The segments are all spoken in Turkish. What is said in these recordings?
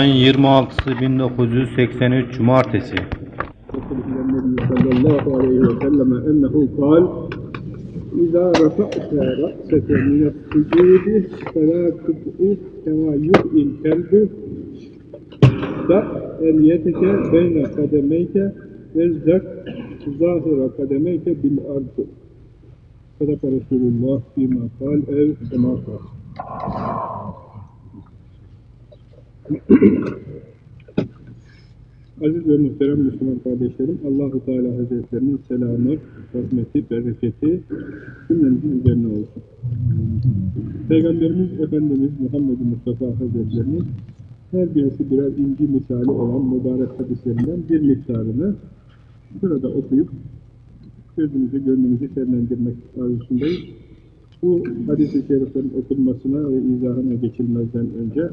ayın 26'sı 1983 Cumartesi. sallallahu aleyhi ve selleme ennehu kal İzâ rafa'te ra'sete mine da eliyeteke beyne kademeyke verzek zahira kademeyke bil ardu. Sadaka Resulullah bima kal ev kemâ. Aziz ve muhterem Müslüman kardeşlerim, Allahu Teala Hazretlerinin selamı, rahmeti, bereketi cümlemizin üzerine olsun. Peygamberimiz Efendimiz Muhammed Mustafa Hazretlerinin her birisi birer inci misali olan mübarek hadislerinden bir miktarını burada okuyup gözümüzü, gönlümüzü şenlendirmek arzusundayız. Bu hadis-i şeriflerin okunmasına ve izahına geçilmezden önce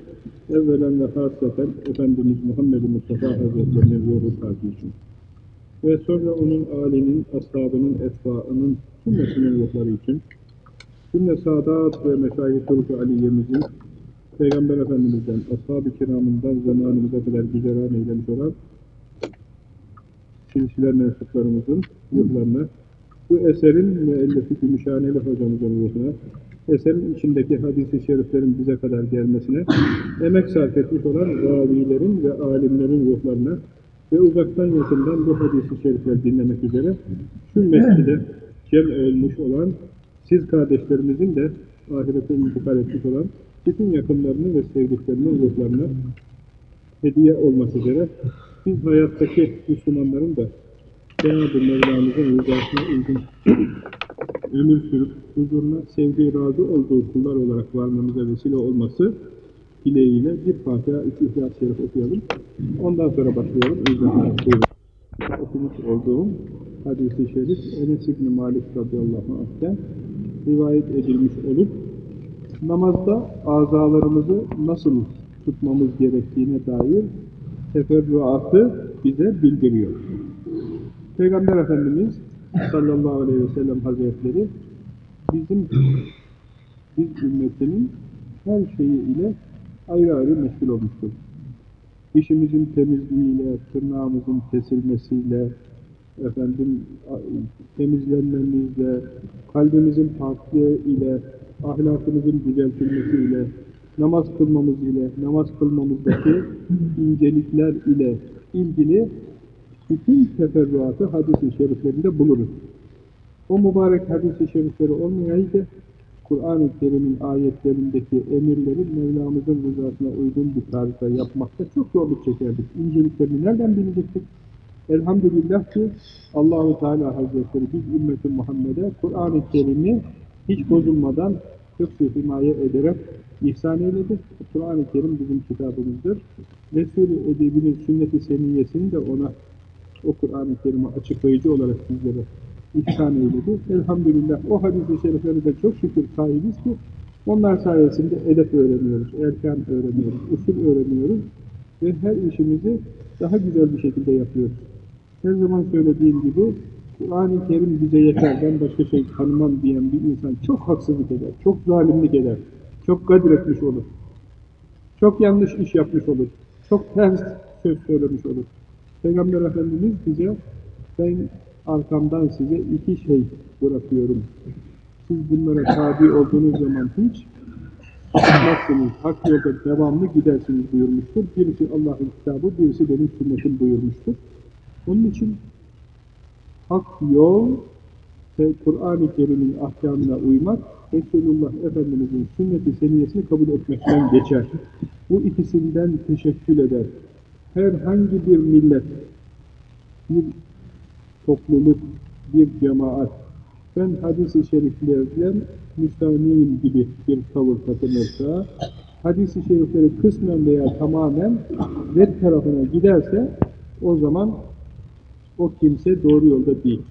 evvelen ve hasreten Efendimiz Muhammed Mustafa Hazretlerinin ruhu için ve sonra onun âlinin, ashabının, etbaının cümlesinin ruhları için cümle Sadat ve Meşayih Turku Aliye'mizin Peygamber Efendimiz'den, ashab-ı kiramından zamanımıza kadar güzeran eylemiş olan silsiler mensuplarımızın ruhlarına bu eserin müellifi Gümüşhaneli hocamızın ruhuna, eserin içindeki hadis-i şeriflerin bize kadar gelmesine, emek sarf etmiş olan ravilerin ve alimlerin ruhlarına ve uzaktan yakından bu hadis-i şerifleri dinlemek üzere şu mescide cem olmuş olan siz kardeşlerimizin de ahirete intikal etmiş olan bütün yakınlarının ve sevdiklerinin ruhlarına hediye olmak üzere biz hayattaki Müslümanların da Cenab-ı Mevlamızın rızasına uygun ömür sürüp huzuruna sevdiği razı olduğu kullar olarak varmamıza vesile olması dileğiyle bir Fatiha, iki İhlas-ı Şerif okuyalım. Ondan sonra başlayalım. Buyurun. Okumuş olduğum hadis-i şerif Enes İbni Malik radıyallahu anh'ten rivayet edilmiş olup namazda azalarımızı nasıl tutmamız gerektiğine dair teferruatı bize bildiriyor. Peygamber Efendimiz sallallahu aleyhi ve sellem hazretleri bizim biz ümmetinin her şeyi ile ayrı ayrı meşgul olmuştur. Dişimizin temizliğiyle, tırnağımızın kesilmesiyle, efendim temizlenmemizle, kalbimizin paklığı ile, ahlakımızın düzeltilmesiyle, namaz kılmamız ile, namaz kılmamızdaki incelikler ile ilgili bütün teferruatı hadis-i şeriflerinde buluruz. O mübarek hadis-i şerifleri olmayaydı, Kur'an-ı Kerim'in ayetlerindeki emirleri Mevlamızın rızasına uygun bir tarzda yapmakta çok zorluk çekerdik. İnceliklerini nereden bilecektik? Elhamdülillah ki Allahu Teala Hazretleri biz ümmeti Muhammed'e Kur'an-ı Kerim'i hiç bozulmadan hıfzı himaye ederek ihsan eyledi. Kur'an-ı Kerim bizim kitabımızdır. Resul-i Edebi'nin sünnet-i seniyyesini de ona o Kur'an-ı Kerim'i açıklayıcı olarak bizlere ihsan eyledi. Elhamdülillah o hadis-i şerifleri de çok şükür sahibiz ki onlar sayesinde edep öğreniyoruz, erkan öğreniyoruz, usul öğreniyoruz ve her işimizi daha güzel bir şekilde yapıyoruz. Her zaman söylediğim gibi Kur'an-ı Kerim bize yeter, ben başka şey tanımam diyen bir insan çok haksızlık eder, çok zalimlik eder, çok kadir etmiş olur, çok yanlış iş yapmış olur, çok ters söz söylemiş olur. Peygamber Efendimiz bize ben arkamdan size iki şey bırakıyorum. Siz bunlara tabi olduğunuz zaman hiç sapıtmazsınız, hak yolda devamlı gidersiniz buyurmuştur. Birisi Allah'ın kitabı, birisi benim sünnetim buyurmuştur. Onun için hak yol ve Kur'an-ı Kerim'in ahkamına uymak, Resulullah Efendimiz'in sünnet-i seniyesini kabul etmekten geçer. Bu ikisinden teşekkül eder. Herhangi bir millet, bir topluluk, bir cemaat, ben hadis-i şeriflerden müstahniyim gibi bir tavır takınırsa, hadis-i şerifleri kısmen veya tamamen red tarafına giderse, o zaman o kimse doğru yolda değil.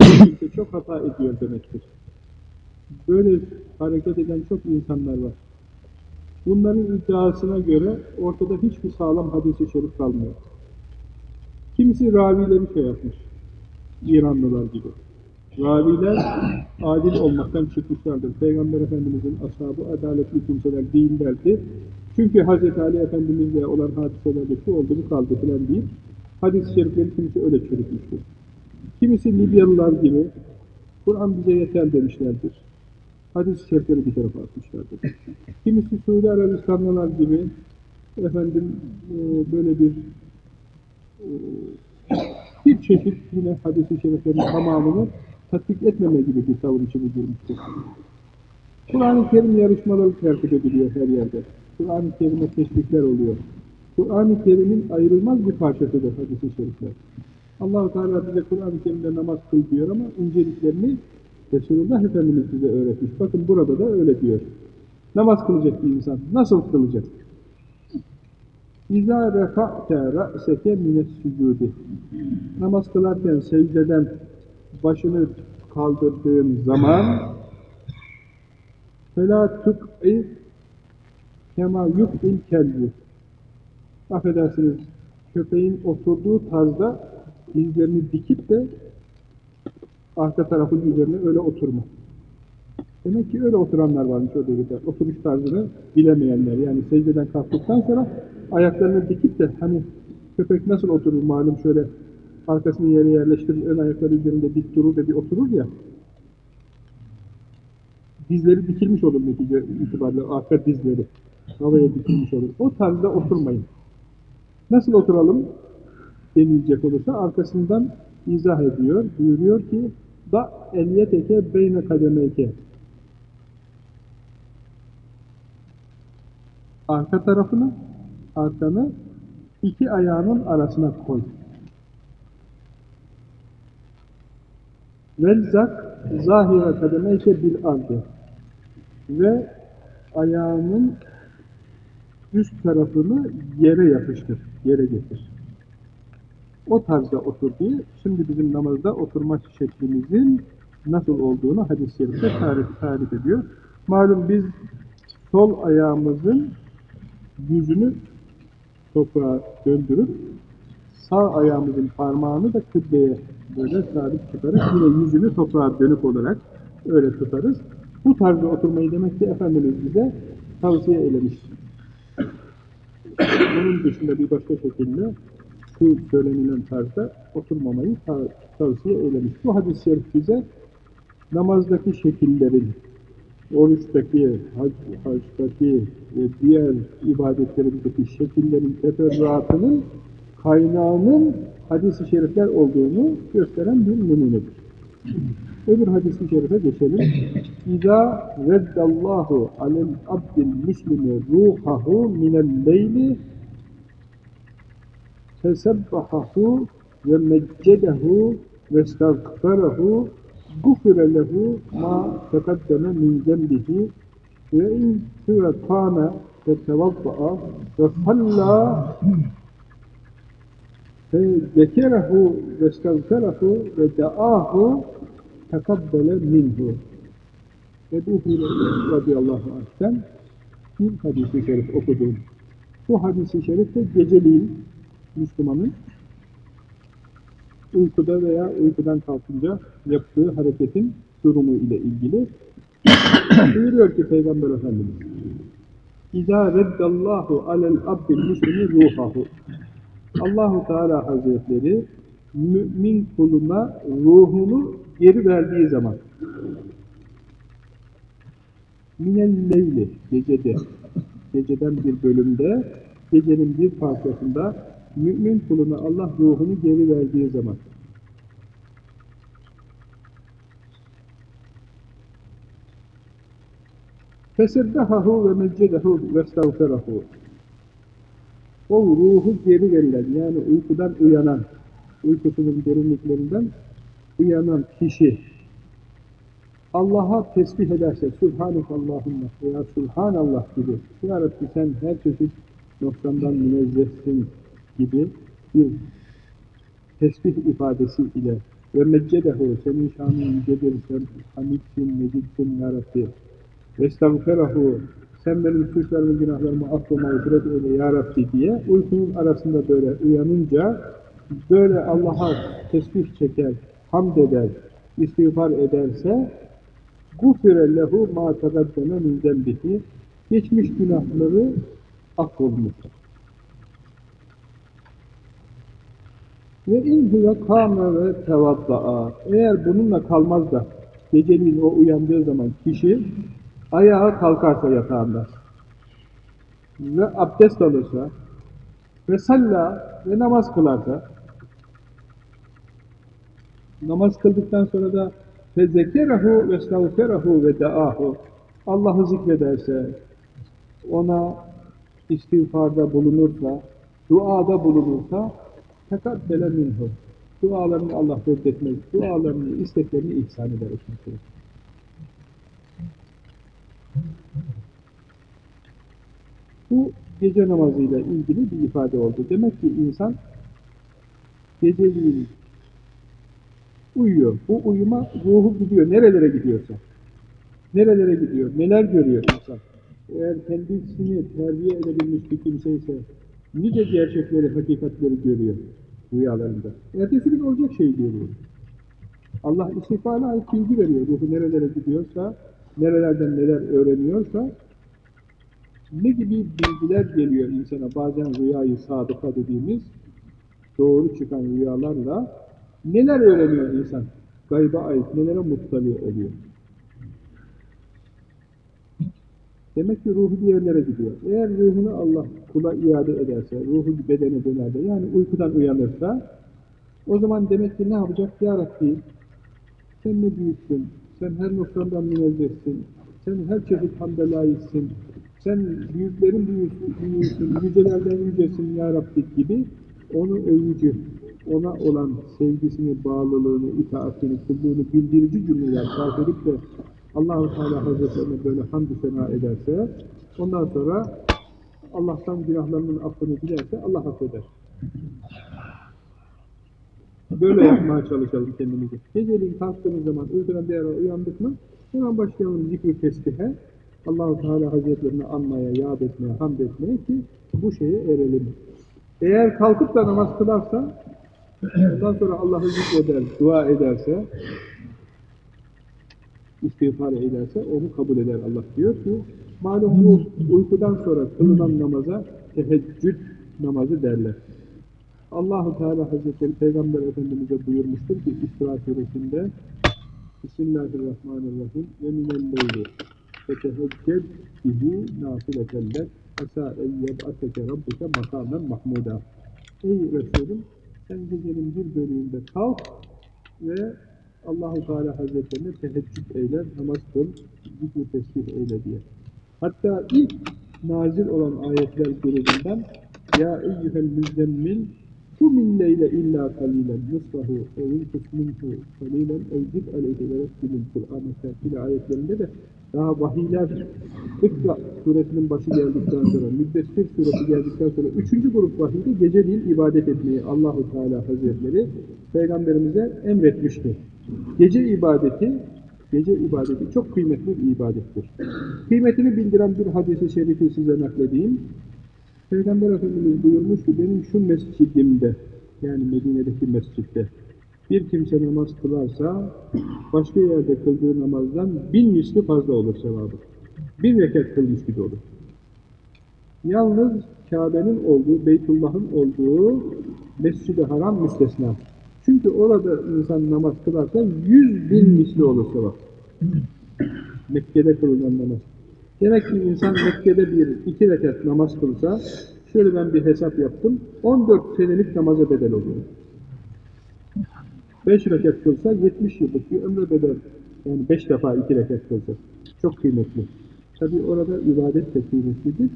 Kimse çok hata ediyor demektir. Böyle hareket eden çok insanlar var. Bunların iddiasına göre ortada hiçbir sağlam hadis-i şerif kalmıyor. Kimisi ravileri şey yapmış, İranlılar gibi. Raviler adil olmaktan çıkmışlardır. Peygamber Efendimizin ashabı adaletli kimseler değillerdi. Çünkü Hz. Ali Efendimizle olan hadiselerde şu oldu bu kaldı filan deyip hadis-i şerifleri kimisi öyle çürütmüştür. Kimisi Libyalılar gibi Kur'an bize yeter demişlerdir. Hadis-i şerifleri bir tarafa atmışlardır. Kimisi Suudi Arabistanlılar gibi efendim e, böyle bir e, bir çeşit yine hadis-i şeriflerin tamamını tatbik etmeme gibi bir tavır içine girmiştir. Kur'an-ı Kerim yarışmaları tertip ediliyor her yerde. Kur'an-ı Kerim'e teşvikler oluyor. Kur'an-ı Kerim'in ayrılmaz bir parçasıdır hadis-i şerifler. allah Teala bize Kur'an-ı Kerim'de namaz kıl diyor ama inceliklerini Resulullah Efendimiz bize öğretmiş. Bakın burada da öyle diyor. Namaz kılacak bir insan nasıl kılacak? İza refa'te ra'seke mines sücudi. Namaz kılarken secdeden başını kaldırdığım zaman fela tük'i kema yuk'il kelbi. Affedersiniz, köpeğin oturduğu tarzda dizlerini dikip de arka tarafın üzerine öyle oturma. Demek ki öyle oturanlar varmış o devirde. Oturuş tarzını bilemeyenler. Yani secdeden kalktıktan sonra ayaklarını dikip de hani köpek nasıl oturur malum şöyle arkasını yere yerleştirir, ön ayakları üzerinde dik durur ve bir oturur ya. Dizleri dikilmiş olur netice itibariyle, arka dizleri. Havaya dikilmiş olur. O tarzda oturmayın. Nasıl oturalım denilecek olursa arkasından izah ediyor. Buyuruyor ki da eliyeteke beyne kademeyke arka tarafını arkanı iki ayağının arasına koy. Velzak zahire kademeyke bil ardı ve ayağının üst tarafını yere yapıştır, yere getir. O tarzda otur diye şimdi bizim namazda oturma şeklimizin nasıl olduğunu hadis-i şerifte tarif, tarif ediyor. Malum biz sol ayağımızın yüzünü toprağa döndürüp sağ ayağımızın parmağını da kıbleye böyle sabit tutarak yine yüzünü toprağa dönük olarak öyle tutarız. Bu tarzda oturmayı demek ki Efendimiz bize tavsiye eylemiş. Bunun dışında bir başka şekilde şu söylenilen tarzda oturmamayı ta tavsiye eylemiş. Bu hadis-i şerif bize namazdaki şekillerin, oruçtaki, hac, hacdaki ve diğer ibadetlerimizdeki şekillerin teferruatının kaynağının hadis-i şerifler olduğunu gösteren bir numunedir. Öbür hadis-i şerife geçelim. İza reddallahu alel abdil muslimi ruhahu minel leyli fesebbahahu ve meccedehu ve estağfarahu gufire lehu ma tekaddeme min zembihi ve in huve kâne ve tevazza'a ve salla zekerehu ve estağfarahu ve da'ahu tekabbele minhu. Ebu Hureyre radıyallahu anh'ten bir hadis-i şerif okudum. Bu hadis-i şerif de geceliğin Müslümanın uykuda veya uykudan kalkınca yaptığı hareketin durumu ile ilgili buyuruyor ki Peygamber Efendimiz İzâ reddallahu alel abdil muslimi ruhahu. Allahu Teala Hazretleri mümin kuluna ruhunu geri verdiği zaman minel gecede geceden bir bölümde gecenin bir parçasında mümin kuluna Allah ruhunu geri verdiği zaman. Fesebbehahu ve meccedehu ve estağferahu o ruhu geri verilen yani uykudan uyanan uykusunun derinliklerinden uyanan kişi Allah'a tesbih ederse Subhanakallahümme veya Subhanallah gibi Ya Rabbi sen her çeşit noksandan münezzehsin gibi bir tesbih ifadesi ile ve meccedehu senin şanın yücedir sen hamidsin, mecidsin Ya ve estağferahu sen benim suçlarımı, günahlarımı affı mağfiret eyle Ya diye uykunun arasında böyle uyanınca böyle Allah'a tesbih çeker, hamd eder, istiğfar ederse gufire lehu ma tegaddeme min zembihi geçmiş günahları affolunur. Ve in huve kâme ve tevadda'a eğer bununla kalmaz da geceliğin o uyandığı zaman kişi ayağa kalkarsa yatağında ve abdest alırsa ve salla ve namaz kılarsa namaz kıldıktan sonra da fezekerahu ve estağferahu ve da'ahu Allah'ı zikrederse ona istiğfarda bulunursa duada bulunursa tekabbele minhu dualarını Allah reddetmez dualarını isteklerini ihsan eder o kimseye. Bu gece namazıyla ilgili bir ifade oldu. Demek ki insan geceliğin uyuyor. Bu uyuma ruhu gidiyor. Nerelere gidiyorsa. Nerelere gidiyor. Neler görüyor insan. Eğer kendisini terbiye edebilmiş bir kimse ise nice gerçekleri, hakikatleri görüyor rüyalarında. Ertesi gün olacak şeyi görüyor. Allah istifale ait bilgi veriyor. Ruhu nerelere gidiyorsa, nerelerden neler öğreniyorsa ne gibi bilgiler geliyor insana bazen rüyayı sadıka dediğimiz doğru çıkan rüyalarla neler öğreniyor insan? Gayba ait nelere muttali oluyor? Demek ki ruhu bir yerlere gidiyor. Eğer ruhunu Allah kula iade ederse, ruhu bedene döner de, yani uykudan uyanırsa, o zaman demek ki ne yapacak? Ya Rabbi, sen ne büyüksün, sen her noktadan münezzehsin, sen her çeşit hamde layıksın, sen büyüklerin büyüsün, büyüsün, yücelerden yücesin ya Rabbi gibi onu övücü, ona olan sevgisini, bağlılığını, itaatini, kulluğunu bildirici cümleler sarf edip de Allah-u Teala Hazretlerine böyle hamdü sena ederse, ondan sonra Allah'tan günahlarının affını dilerse Allah affeder. Böyle yapmaya çalışalım kendimizi. Geceliğin kalktığımız zaman uykudan bir ara uyandık mı, hemen başlayalım zikri tesbihe, Allah-u Teala Hazretlerini anmaya, yad etmeye, hamd etmeye ki bu şeye erelim. Eğer kalkıp da namaz kılarsa, ondan sonra Allah'ı zikreder, dua ederse, istiğfar ederse onu kabul eder Allah diyor ki malum uykudan sonra kılınan namaza teheccüd namazı derler. Allahu Teala Hazretleri Peygamber Efendimiz'e buyurmuştur ki İsra suresinde Bismillahirrahmanirrahim ve minel-leyli ve tehecced bihi nafileten lek asa en yeb'ateke rabbuke makamen mahmuda Ey Resulüm sen gecenin bir bölümünde kalk ve Allahu Teala Hazretlerine teheccüd eyle, namaz kıl, zikr tesbih eyle diye. Hatta ilk nazil olan ayetler grubundan Ya eyyühel müzzemmil Kumin leyle illa kalilen nusfahu evin kısminhu kalilen evzid aleyhi ve ressilin Kur'an-ı Kerkili ayetlerinde de daha vahiyler İkra suresinin başı geldikten sonra, Müddessir suresi geldikten sonra üçüncü grup vahiyde geceliğin ibadet etmeyi Allahu Teala Hazretleri Peygamberimize emretmişti. Gece ibadeti, gece ibadeti çok kıymetli bir ibadettir. Kıymetini bildiren bir hadisi şerifi size nakledeyim. Peygamber Efendimiz buyurmuş ki benim şu mescidimde, yani Medine'deki mescitte bir kimse namaz kılarsa başka yerde kıldığı namazdan bin misli fazla olur sevabı. Bir rekat kılmış gibi olur. Yalnız Kabe'nin olduğu, Beytullah'ın olduğu Mescid-i Haram müstesna. Çünkü orada insan namaz kılarsa yüz bin misli olur sevap. Mekke'de kılınan namaz. Demek ki insan Mekke'de bir iki rekat namaz kılsa, şöyle ben bir hesap yaptım, 14 senelik namaza bedel oluyor. 5 rekat kılsa 70 yıllık bir ömre bedel. Yani 5 defa 2 rekat kılsa. Çok kıymetli. Tabi orada ibadet de kıymetlidir.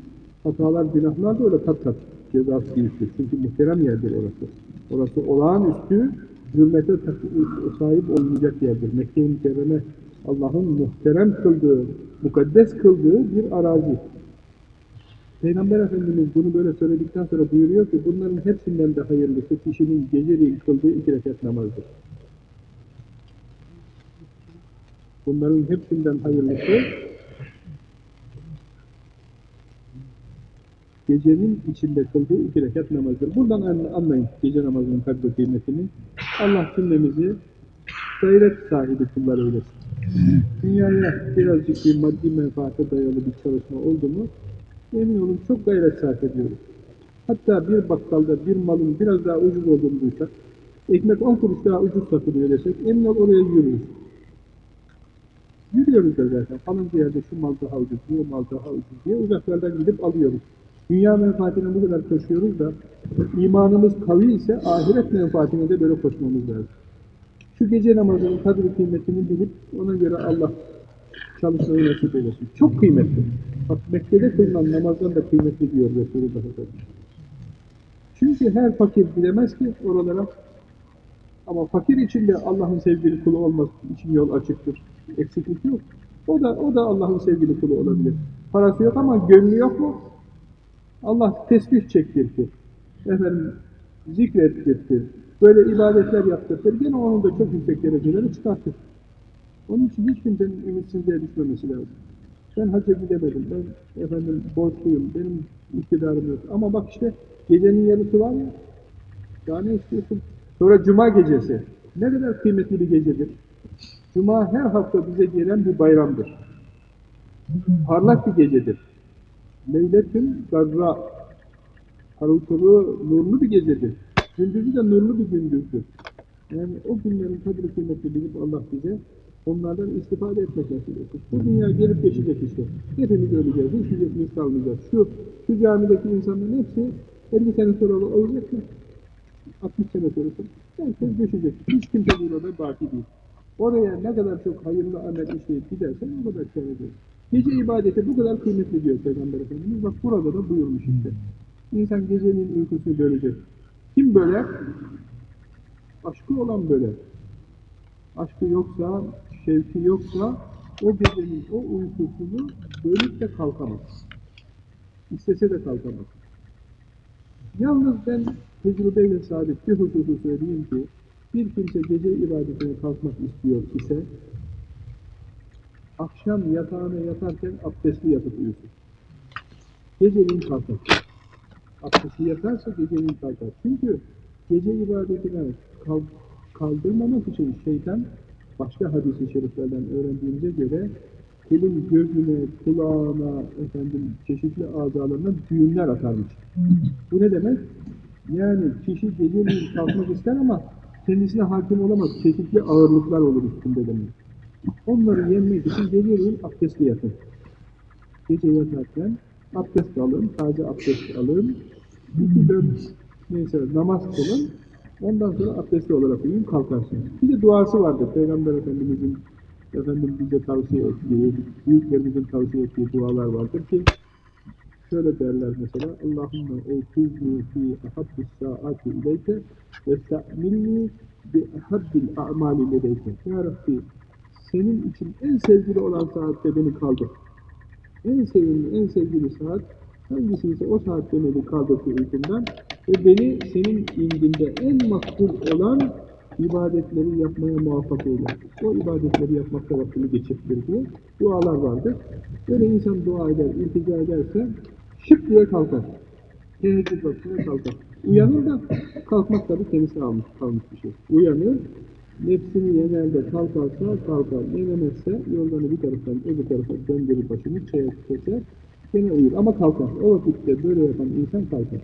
Hatalar, günahlar da öyle kat kat cezası büyüktür. Çünkü muhterem yerdir orası. Orası olağanüstü hürmete sahip olmayacak yerdir. Mekke-i Mükerreme Allah'ın muhterem kıldığı, mukaddes kıldığı bir arazi. Peygamber Efendimiz bunu böyle söyledikten sonra buyuruyor ki bunların hepsinden de hayırlısı kişinin geceliğin kıldığı iki rekat namazdır. Bunların hepsinden hayırlısı gecenin içinde kıldığı iki rekat namazdır. Buradan anlayın gece namazının kadri kıymetini. Allah cümlemizi gayret sahibi kullar eylesin. Dünyaya birazcık bir maddi menfaate dayalı bir çalışma oldu mu, emin olun çok gayret sarf ediyoruz. Hatta bir bakkalda bir malın biraz daha ucuz olduğunu duysak, ekmek 10 kuruş daha ucuz satılıyor desek, emin ol oraya yürürüz. Yürüyoruz da zaten. Falanca yerde şu mal daha ucuz, bu mal daha ucuz diye uzaklardan gidip alıyoruz. Dünya menfaatine bu kadar koşuyoruz da imanımız kavi ise ahiret menfaatine de böyle koşmamız lazım. Şu gece namazının kadri kıymetini bilip ona göre Allah çalışmayı nasip eylesin. Çok kıymetli. Bak Mekke'de kılınan namazdan da kıymetli diyor Resulullah. Çünkü her fakir bilemez ki oralara ama fakir için de Allah'ın sevgili kulu olması için yol açıktır. Eksiklik yok. O da o da Allah'ın sevgili kulu olabilir. Parası yok ama gönlü yok mu? Allah tesbih çektirtir. Efendim zikrettirtir. Böyle ibadetler yaptırtır. Gene onun da çok yüksek derecelere çıkartır. Onun için hiç kimsenin ümitsizliğe düşmemesi lazım. Ben hacca gidemedim. Ben efendim borçluyum. Benim iktidarım yok. Ama bak işte gecenin yarısı var ya. Daha ne istiyorsun? Sonra cuma gecesi. Ne kadar kıymetli bir gecedir. Cuma her hafta bize gelen bir bayramdır. Parlak bir gecedir. Leyletün garra. Harıl pırıl, nurlu bir gecedir. Gündüzü de nurlu bir gündüzdür. Yani o günlerin kadri kıymetini bilip Allah bize onlardan istifade etmek nasip. Bu dünya gelip geçecek işte. Hepimiz öleceğiz. Hiç yüzesimiz kalmayacak. Şu, şu camideki insanların hepsi 50 sene sonra olacak mı? 60 sene sonrası. Herkes düşecek. Hiç kimse burada baki değil. Oraya ne kadar çok hayırlı amel işleyip gidersen o kadar kâr ediyor. Gece ibadeti bu kadar kıymetli diyor Peygamber Efendimiz. Bak burada da buyurmuş işte. İnsan gecenin uykusunu bölecek. Kim böler? Aşkı olan böler. Aşkı yoksa, şevki yoksa o gecenin o uykusunu bölüp de kalkamaz. İstese de kalkamaz. Yalnız ben tecrübeyle sabit bir hususu söyleyeyim ki bir kimse gece ibadetine kalkmak istiyor ise akşam yatağına yatarken abdestli yatıp uyusun. Geceliğin kalkar. Abdestli yatarsa geceliğin kalkar. Çünkü gece ibadetine kal kaldırmamak için şeytan başka hadis-i şeriflerden öğrendiğimize göre kulun gözüne, kulağına, efendim çeşitli azalarına düğümler atarmış. Bu ne demek? Yani kişi geceliğin kalkmak ister ama kendisine hakim olamaz. Çeşitli ağırlıklar olur üstünde demek. Onları yenmek için geceliğin abdestli yatın. Gece yatarken abdest alın, taze abdest alın. İki dört neyse namaz kılın. Ondan sonra abdestli olarak uyuyun kalkarsınız. Bir de duası vardır. Peygamber Efendimizin efendim bize tavsiye ettiği, büyüklerimizin tavsiye ettiği dualar vardır ki şöyle derler mesela Allahümme eytizni fi ahabbis saati ileyke ve sta'milni bi ahabbil a'mali ledeyke Ya Rabbi senin için en sevgili olan saatte beni kaldır. En sevimli, en sevgili saat hangisi ise o saatte beni kaldır uykumdan ve beni senin indinde en makbul olan ibadetleri yapmaya muvaffak eyle. O ibadetleri yapmakta vaktini geçirtir diye dualar vardır. Böyle insan dua eder, iltica ederse şıp diye kalkar. Teheccüd vaktine kalkar. Uyanır da kalkmak tabi kendisine almış, kalmış bir şey. Uyanır, nefsini yener de kalkarsa kalkar, yenemezse yollarını bir taraftan öbür tarafa döndürür başını, keser, gene uyur ama kalkar. O vakitte böyle yapan insan kalkar.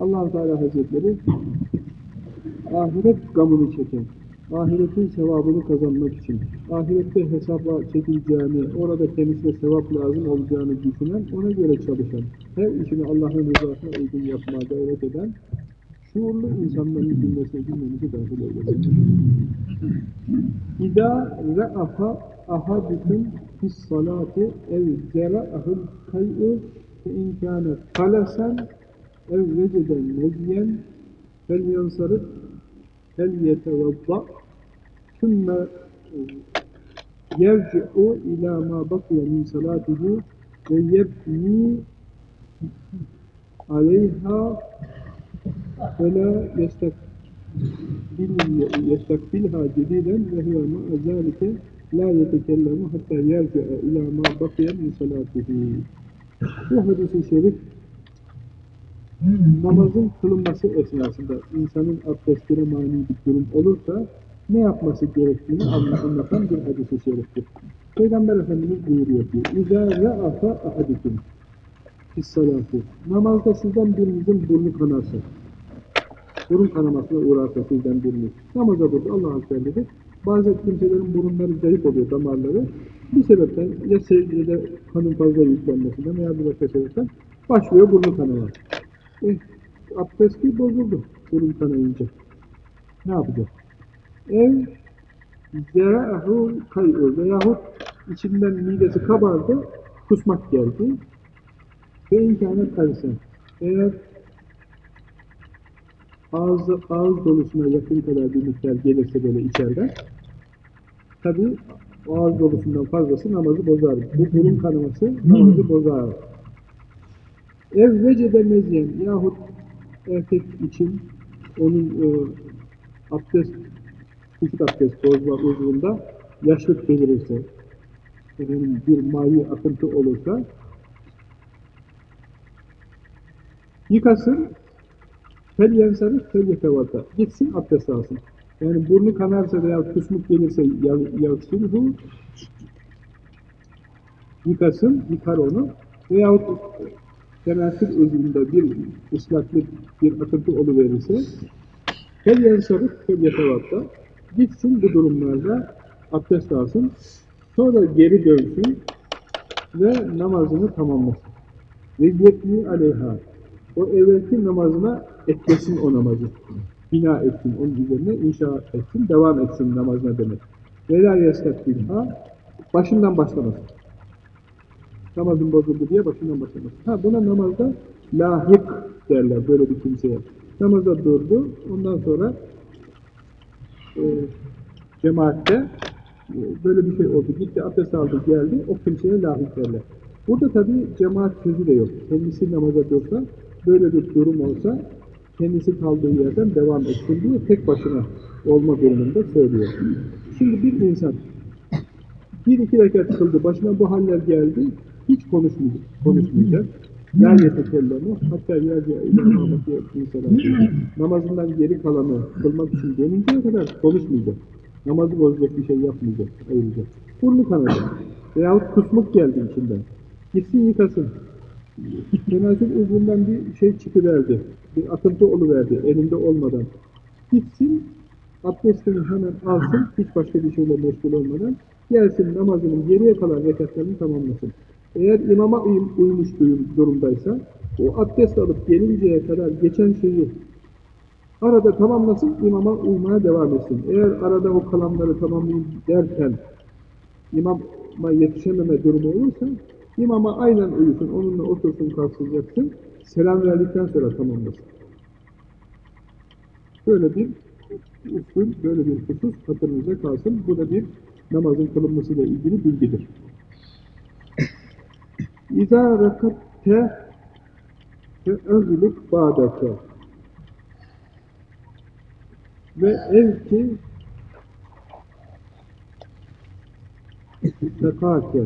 allah Teala Hazretleri ahiret gamını çeken, ahiretin sevabını kazanmak için, ahirette hesaba çekileceğini, orada kendisine sevap lazım olacağını düşünen, ona göre çalışan, her işini Allah'ın rızasına uygun yapmaya gayret eden, şuurlu insanların cümlesine cümlemizi dahil eylesin. İdâ re'aha ahadüküm fis salati ev zera'ahul kay'u fe inkâne kalasen ev veceden nezyen fel yansarıf fel yetevadda sümme yerci'u ilâ mâ bakıya min salâtihi ve yebni aleyha ve la yestakbilha cedilen ve huve ma'a zâlike la yetekellemu hatta yerci'e ilâ mâ bakıya min salâtihi bu hadis-i şerif namazın kılınması esnasında insanın abdestine mani bir durum olursa ne yapması gerektiğini anla- anlatan bir hadis-i şeriftir. Peygamber Efendimiz buyuruyor ki اِذَا رَأَفَ اَحَدِكُمْ fissalati. Namazda sizden birinizin burnu kanarsa, burun kanamasına uğrarsa sizden biriniz. Namaza durdu Allah Azze dedi. Bazı kimselerin burunları zayıf oluyor, damarları. Bir sebepten ya secdede kanın fazla yüklenmesinden veya bir başka sebepten başlıyor burnu kanama. Eh, abdesti bozuldu burun kanayınca. Ne yapacak? Ev zera'hu kay'u veyahut içinden midesi kabardı, kusmak geldi. Ve imkanı karısı. Eğer ağız, ağız dolusuna yakın kadar bir miktar gelirse böyle içeriden, tabi ağız dolusundan fazlası namazı bozar. Bu burun kanaması namazı bozar. Ev vecede meziyen yahut erkek için onun e, abdest, küçük abdest bozma uzvunda yaşlık belirirse, efendim, bir mavi akıntı olursa, Yıkasın, fel yensarif fel yetevata. Gitsin abdest alsın. Yani burnu kanarsa veya kusmuk gelirse yaksın bu yıkasın, yıkar onu. Veyahut tenasül özünde bir ıslaklık, bir akıntı oluverirse fel yensarif fel yetevata. Gitsin bu durumlarda abdest alsın. Sonra geri dönsün ve namazını tamamlasın. Ve yetmi aleyha o evvelki namazına eklesin o namazı. Bina etsin, onun üzerine inşa etsin, devam etsin namazına demek. Vela yestekbilha, başından başlamasın. Namazın bozuldu diye başından başlamasın. Ha buna namazda lahik derler böyle bir kimseye. Namaza durdu, ondan sonra e, cemaatte e, böyle bir şey oldu. Gitti, abdest aldı, geldi, o kimseye lahik derler. Burada tabi cemaat sözü de yok. Kendisi namaza dursa, böyle bir durum olsa kendisi kaldığı yerden devam etsin diye tek başına olma durumunda söylüyor. Şimdi bir insan bir iki rekat kıldı, başına bu haller geldi, hiç konuşmayacak. konuşmayacak. La yetekellemu hatta yerce ilâmâmâtiye mesela namazından geri kalanı kılmak için dönünceye kadar konuşmayacak. Namazı bozacak bir şey yapmayacak, ayıracak. Burnu kanadı. Veyahut kusmuk geldi içinden. Gitsin yıkasın. Cenazül uzvundan bir şey çıkıverdi. Bir akıntı oluverdi elinde olmadan. Gitsin, abdestini hemen alsın, hiç başka bir şeyle meşgul olmadan. Gelsin namazının geriye kalan rekatlarını tamamlasın. Eğer imama uy- uymuş durum- durumdaysa, o abdest alıp gelinceye kadar geçen şeyi arada tamamlasın, imama uymaya devam etsin. Eğer arada o kalanları tamamlayayım derken imama yetişememe durumu olursa, imama aynen uyusun, onunla otursun, kalksın, yatsın, selam verdikten sonra tamamlasın. Böyle bir usul, böyle bir husus hatırınıza kalsın. Bu da bir namazın kılınmasıyla ilgili bilgidir. İzâ rakatte fe'ezlik ba'deke ve evki tekâke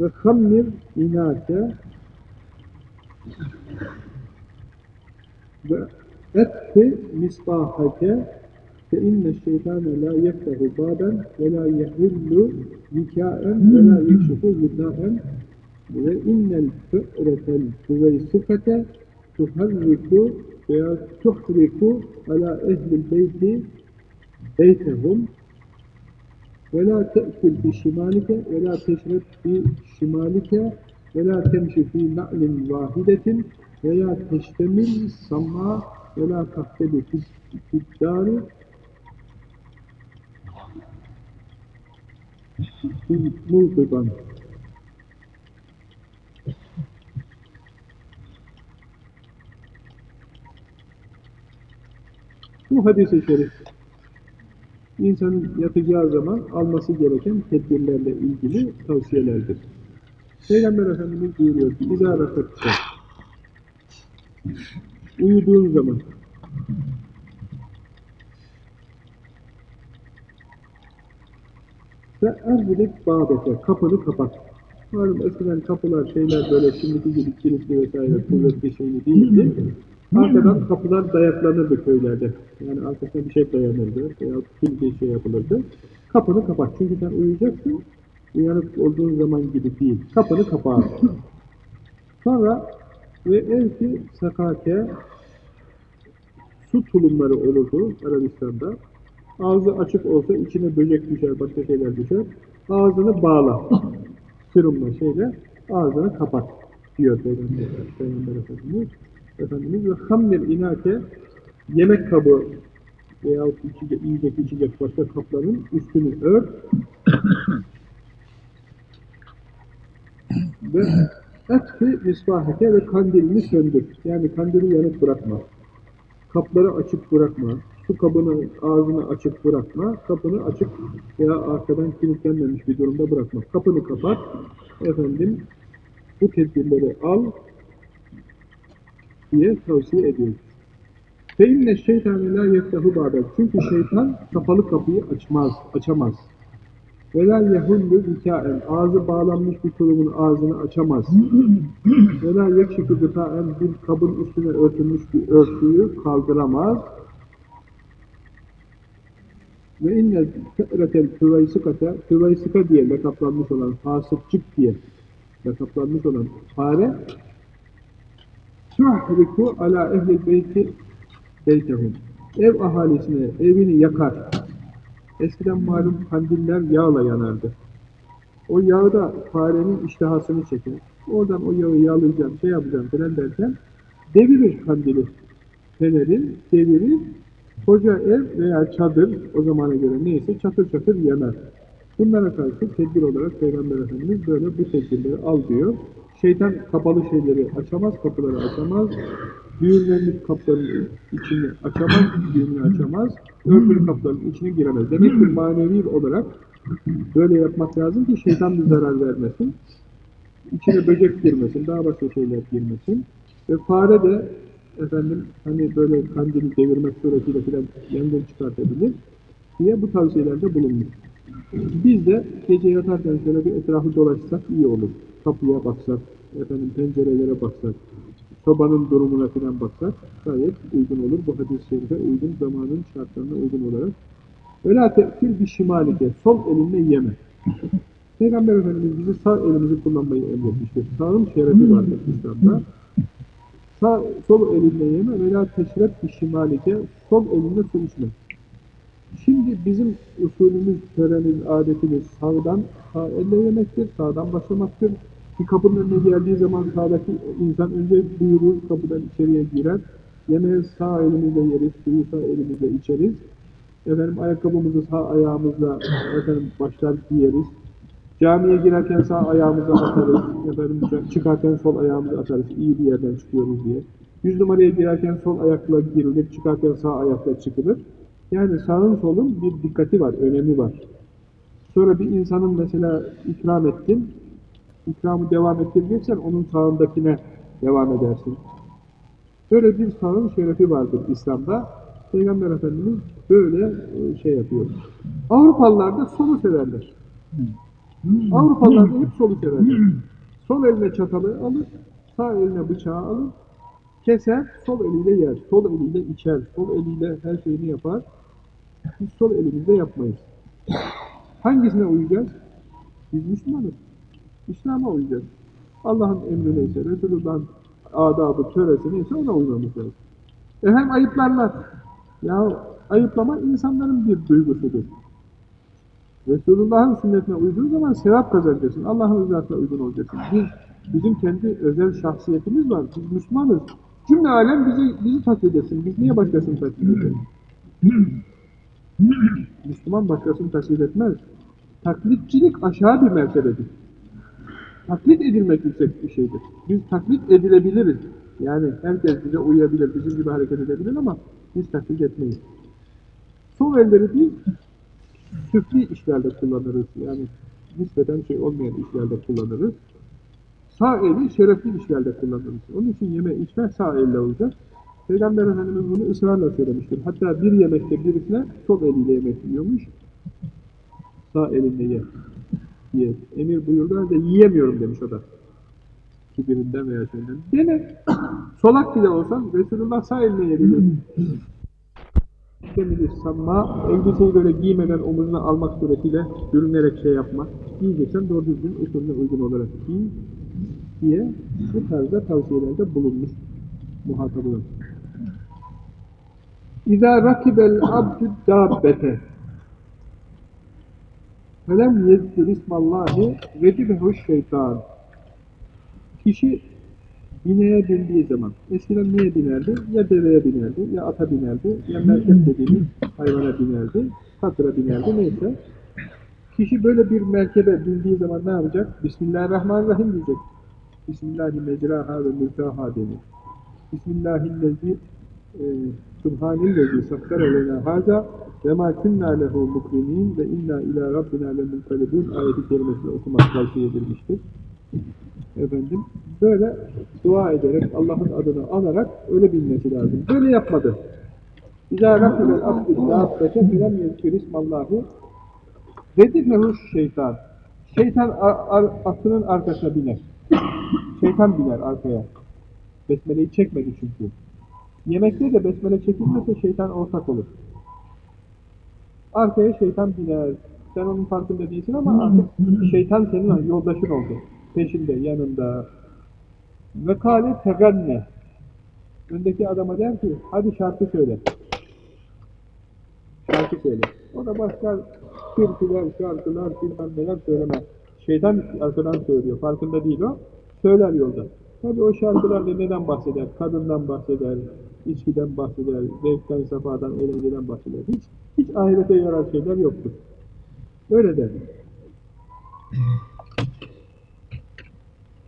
ve hammir inâke ve etfi misbahake. Fe inne şeytane la yeftehu baben ve la yehullu nikâen ve la yekşifu vidâen ve innel fü'retel tüveysifete tuharriku veya tuhriku ala ehlil beyti beytehum ve la te'kül bi şimalike ve la teşreb bi şimalike ve la temşi fi na'lin vahidetin ve la teştemil samma ve la tahtebi fiddari mulkiban Bu hadis-i şerif insanın yatacağı zaman alması gereken tedbirlerle ilgili tavsiyelerdir. Peygamber Efendimiz buyuruyor ki İzâ rakatte Uyuduğun zaman ve erzilik bağdete kapını kapat. Malum eskiden kapılar şeyler böyle şimdiki gibi kilitli vesaire kuvvetli şeyli değildi. Arkadan kapılar dayaklanırdı köylerde. Yani arkasına bir şey dayanırdı veya kil bir şey yapılırdı. Kapını kapat. Çünkü sen uyuyacaksın. Uyanık olduğun zaman gibi değil. Kapını kapat. Sonra ve evki sakake su tulumları olurdu Arabistan'da. Ağzı açık olsa içine böcek düşer, başka şeyler düşer. Ağzını bağla. Sırımla şeyle ağzını kapat diyor Peygamber Efendimiz. Efendimiz ve hammel inake yemek kabı veya içecek, yiyecek içecek başka kapların üstünü ört ve etfi misbaheke ve kandilini söndür. Yani kandili yanıp bırakma. Kapları açık bırakma. Su kabını ağzını açık bırakma. Kapını açık veya arkadan kilitlenmemiş bir durumda bırakma. Kapını kapat. Efendim bu tedbirleri al diye tavsiye ediyor. Fe inne şeytane la yeftahu ba'dek. Çünkü şeytan kapalı kapıyı açmaz, açamaz. Ve la yehullu zikaen. Ağzı bağlanmış bir tulumun ağzını açamaz. Ve la yekşifu gıtaen. Bir kabın üstüne örtülmüş bir örtüyü kaldıramaz. Ve inne fe'retel küveysikata, küveysika diye lakaplanmış olan, hasıkçık diye lakaplanmış olan fare tuhriku ala ehli beyti beytehum. Ev ahalisine evini yakar. Eskiden malum kandiller yağla yanardı. O yağı da farenin iştihasını çeker. Oradan o yağı yağlayacağım, şey yapacağım falan derken devirir kandili. Fenerin devirir. Koca ev veya çadır o zamana göre neyse çatır çatır yanar. Bunlara karşı tedbir olarak Peygamber Efendimiz böyle bu tedbirleri al diyor. Şeytan kapalı şeyleri açamaz, kapıları açamaz. Düğümlenmiş kapların içini açamaz, düğümünü açamaz. Örtülü kapların içine giremez. Demek ki manevi olarak böyle yapmak lazım ki şeytan bir zarar vermesin. İçine böcek girmesin, daha başka şeyler girmesin. Ve fare de efendim hani böyle kandili devirmek suretiyle filan yangın çıkartabilir diye bu tavsiyelerde bulunmuş. Biz de gece yatarken şöyle bir etrafı dolaşsak iyi olur. Kapıya baksak, efendim pencerelere baksak, sobanın durumuna filan baksak gayet uygun olur. Bu hadis-i şerife uygun, zamanın şartlarına uygun olarak. Vela te'kil bir şimalike, sol elinle yeme. Peygamber Efendimiz bizi sağ elimizi kullanmayı emretmiştir. Sağın şerefi vardır İslam'da. Sağ, sol elinle yeme veya teşrep bir şimalike, sol elinle su içme. Şimdi bizim usulümüz, törenimiz, adetimiz sağdan sağ elle yemektir, sağdan başlamaktır. Bir kapının önüne geldiği zaman sağdaki insan önce buyurur, kapıdan içeriye girer. Yemeği sağ elimizle yeriz, suyu sağ elimizle içeriz. Efendim ayakkabımızı sağ ayağımızla efendim başlar giyeriz. Camiye girerken sağ ayağımızı atarız. Efendim çıkarken sol ayağımızı atarız. İyi bir yerden çıkıyoruz diye. Yüz numaraya girerken sol ayakla girilir, çıkarken sağ ayakla çıkılır. Yani sağın solun bir dikkati var, önemi var. Sonra bir insanın mesela ikram ettin, ikramı devam ettireceksen onun sağındakine devam edersin. Böyle bir sağın şerefi vardır İslam'da. Peygamber Efendimiz böyle e, şey yapıyor. Avrupalılar da solu severler. Avrupalılar da hep solu severler. Sol eline çatalı alır, sağ eline bıçağı alır, keser, sol eliyle yer, sol eliyle içer, sol eliyle her şeyini yapar. Biz sol elimizle yapmayız. Hangisine uyacağız? Biz Müslümanız. İslam'a uyacağız. Allah'ın emri neyse, Resulullah'ın adabı, töresi neyse ona uymamız lazım. Efendim ayıplarlar. Ya ayıplama insanların bir duygusudur. Resulullah'ın sünnetine uyduğun zaman sevap kazanacaksın. Allah'ın rızasına uygun olacaksın. Biz, bizim kendi özel şahsiyetimiz var. Biz Müslümanız. Cümle alem bizi, bizi taklit etsin. Biz niye başkasını taklit edelim? Müslüman başkasını taklit etmez. Taklitçilik aşağı bir mertebedir. Taklit edilmek yüksek bir şeydir. Biz taklit edilebiliriz. Yani herkes bize uyabilir, bizim gibi hareket edebilir ama biz taklit etmeyiz. Sol elleri biz süfli işlerde kullanırız. Yani nispeten şey olmayan işlerde kullanırız. Sağ eli şerefli işlerde kullanırız. Onun için yeme içme sağ elle olacak. Peygamber Efendimiz bunu ısrarla söylemiştir. Hatta bir yemekte birisine sol eliyle yemek yiyormuş. Sağ elinle ye diye emir buyurdu. Halde yiyemiyorum demiş o da. kibirinden veya şeyden. Dene. Solak bile olsan Resulullah sağ eline yedirir. Demiri sanma, elbiseyi böyle giymeden omuzuna almak suretiyle bürünerek şey yapma. Giyeceksen doğru düzgün usulüne uygun olarak giy diye bu tarzda tavsiyelerde bulunmuş muhatabının. İzâ rakibel abdü dâbbete felem yezkür ismallahi vecibehuş şeytan Kişi bineğe bindiği zaman, eskiden neye binerdi? Ya deveye binerdi, ya ata binerdi, ya merkep dediğimiz hayvana binerdi, katıra binerdi, neyse. Kişi böyle bir merkebe bindiği zaman ne yapacak? Bismillahirrahmanirrahim diyecek. Bismillahirrahmanirrahim ve mürtaha denir. Bismillahirrahmanirrahim e, Subhanillezi sakkara lena haza ve ma kunna lehu mukrinin ve inna ila rabbina lemunkalibun ayeti kerimesini okumak tavsiye edilmiştir. Efendim, böyle dua ederek, Allah'ın adını anarak öyle bilmesi lazım. Böyle yapmadı. İzâ rakibel abdü dâbbete felem yezkür ismallâhi Redifehuş şeytan. Şeytan ar- atının arkasına biner. Şeytan biner arkaya. Besmeleyi çekmedi çünkü. Yemekte de besmele çekilmese şeytan ortak olur. Arkaya şeytan biner. Sen onun farkında değilsin ama artık şeytan senin yoldaşın oldu. Peşinde, yanında. Ve kâle tegenne. Öndeki adama der ki, hadi şarkı söyle. Şarkı söyle. O da başka türküler, şarkılar, bilmem neler söyleme. Şeytan arkadan söylüyor, farkında değil o. Söyler yolda. Tabi o şarkılarda neden bahseder? Kadından bahseder, içkiden bahseder, zevkten, safadan, eğlenceden bahseder. Hiç, hiç ahirete yarar şeyler yoktur. Öyle der.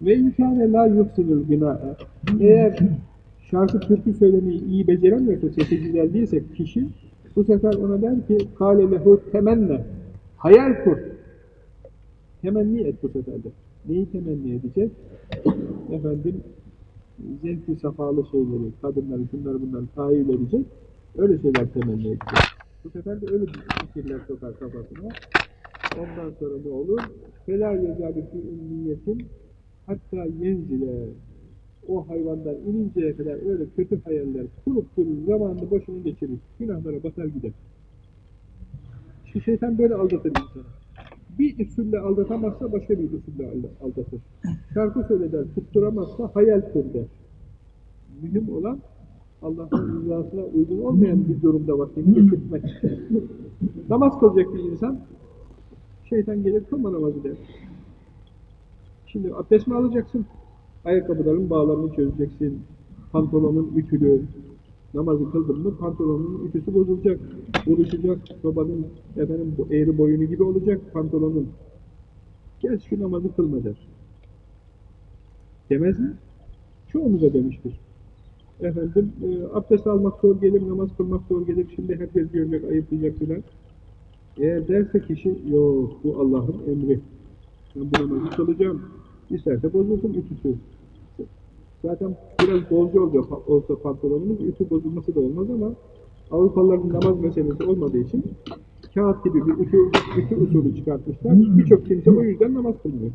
Ve imkâne la yuksinul binâe. Eğer şarkı türkü söylemeyi iyi beceremiyorsa, sesi güzel değilse kişi, bu sefer ona der ki, kâle lehu temenne. Hayal kur. Temenni et bu sefer de. Neyi temenni edecek? Efendim, zevkli safalı şeyleri, kadınları, şunları bunları tahayyül edecek. Öyle şeyler temenni edecek. Bu sefer de öyle fikirler sokar kafasına. Ondan sonra ne olur? Fela yezâbi fi ümniyetin hatta yenzile o hayvandan ininceye kadar öyle kötü hayaller kurup durur, zamanını boşuna geçirir, günahlara batar gider. Şu şeytan böyle aldatır insanı. Bir usulle aldatamazsa başka bir usulle alda- aldatır. Şarkı söyle der, tutturamazsa hayal kur der. Mühim olan Allah'ın rızasına uygun olmayan bir durumda vaktini geçirmek. Namaz kılacak bir insan, şeytan gelir kılma namazı der. Şimdi abdest mi alacaksın? Ayakkabıların bağlarını çözeceksin. Pantolonun ütülü. Namazı kıldın mı pantolonun ütüsü bozulacak. Buruşacak. Sobanın efendim eğri boyunu gibi olacak pantolonun. Gel şu namazı kılma der. Demez mi? Çoğumuza demiştir. Efendim e, abdest almak zor gelir, namaz kılmak zor gelir. Şimdi herkes görecek, ayıplayacak filan. Eğer derse kişi, yok bu Allah'ın emri. Ben bu namazı kılacağım. İsterse bozulsun ütüsü. Zaten biraz bolca olacak olsa pantolonumuz ütü bozulması da olmaz ama Avrupalıların namaz meselesi olmadığı için kağıt gibi bir ütü, ütü usulü çıkartmışlar. Birçok kimse o yüzden namaz kılmıyor.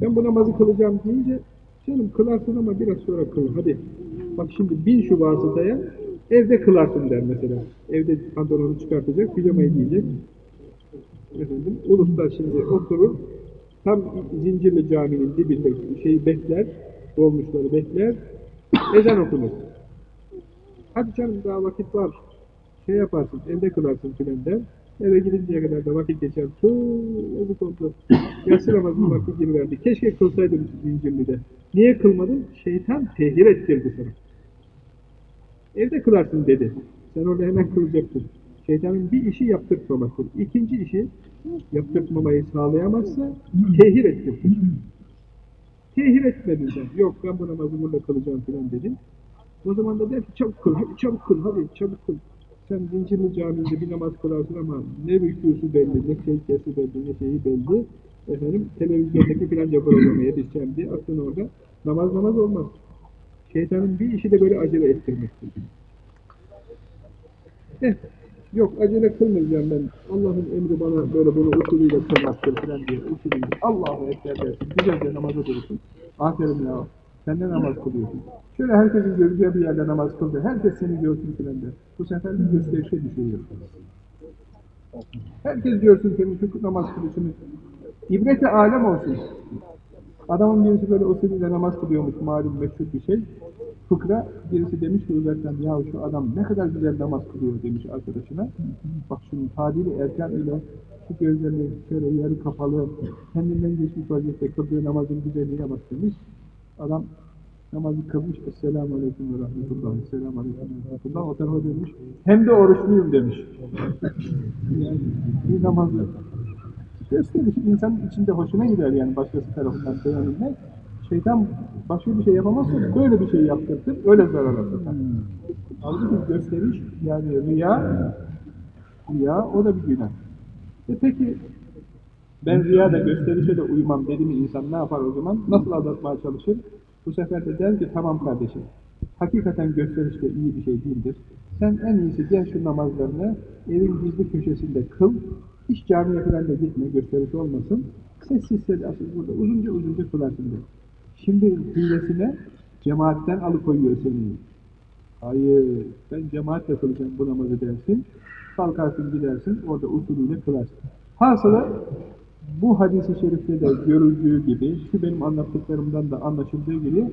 Ben bu namazı kılacağım deyince canım kılarsın ama biraz sonra kıl hadi. Bak şimdi bin şu vasıtaya evde kılarsın der mesela. Evde pantolonu çıkartacak, pijamayı giyecek. Efendim, Ulus'ta şimdi oturur, tam Zincirli Camii'nin dibinde şeyi bekler, dolmuşları bekler, ezan okunur. Hadi canım daha vakit var, şey yaparsın, evde kılarsın filan. Eve gidinceye kadar da vakit geçer, tuuu, oldu. Yatsı namazının vakti giriverdi. Keşke kılsaydım Zincirli'de. Niye kılmadın? Şeytan tehir ettirdi sana. Evde kılarsın dedi. Sen orada hemen kılacaksın. Şeytanın bir işi yaptırtmamaktır. İkinci işi yaptırtmamayı sağlayamazsa tehir ettirtir. Tehir etmedin sen. Yok ben bu namazı burada kılacağım filan dedin. O zaman da der ki çabuk kıl, hadi çabuk kıl, hadi çabuk kıl. Sen Zincirli Camii'nde bir namaz kılarsın ama ne rükûsu belli, ne secdesi belli, ne şeyi belli. Efendim televizyondaki filanca programa yetişeceğim diye aklın orada. Namaz namaz olmaz. Şeytanın bir işi de böyle acele ettirmektir. Eh, Yok acele kılmayacağım ben. Allah'ın emri bana böyle bunu usulüyle kılmaktır falan diye usulüyle. Allahu Ekber dersin. Güzelce namaza durursun. Aferin ya. Sen de namaz kılıyorsun. Şöyle herkesin göreceği bir yerde namaz kıldı. Herkes seni görsün filan der. Bu sefer bir gösterişe düşüyor. Herkes görsün senin şu namaz kılışını. İbreti alem olsun. Adamın birisi böyle usulüyle namaz kılıyormuş malum meşhur bir şey. Fıkra birisi demiş ki uzaktan ya şu adam ne kadar güzel namaz kılıyor demiş arkadaşına. Bak şunun tadili erken ile şu gözlerini şöyle yarı kapalı kendinden geçmiş vaziyette kıldığı namazın güzelliğine bak demiş. Adam namazı kılmış. Esselamu Aleyküm ve Rahmetullah. Esselamu Aleyküm ve Rahmetullah. O tarafa dönmüş. Hem de oruçluyum demiş. yani bir namazı gösteriş insanın içinde hoşuna gider yani başkası tarafından beğenilmek. Şeytan başka bir şey yapamazsa böyle bir şey yaptırtır, öyle zarara sokar. Halbuki gösteriş yani riya, riya o da bir günah. E peki ben riya da gösterişe de uymam dedi mi insan ne yapar o zaman? Nasıl aldatmaya çalışır? Bu sefer de der ki tamam kardeşim, hakikaten gösteriş de iyi bir şey değildir. Sen en iyisi gel şu namazlarını evin gizli köşesinde kıl, hiç camiye falan da gitme, gösteriş olmasın. Sessiz sedasız burada uzunca uzunca kılarsın der. Şimdi hilesine cemaatten alıkoyuyor seni. Hayır, ben cemaatle kılacağım bu namazı dersin. Kalkarsın gidersin, orada usulüyle kılarsın. Hasılı bu hadisi şerifte de görüldüğü gibi, şu benim anlattıklarımdan da anlaşıldığı gibi,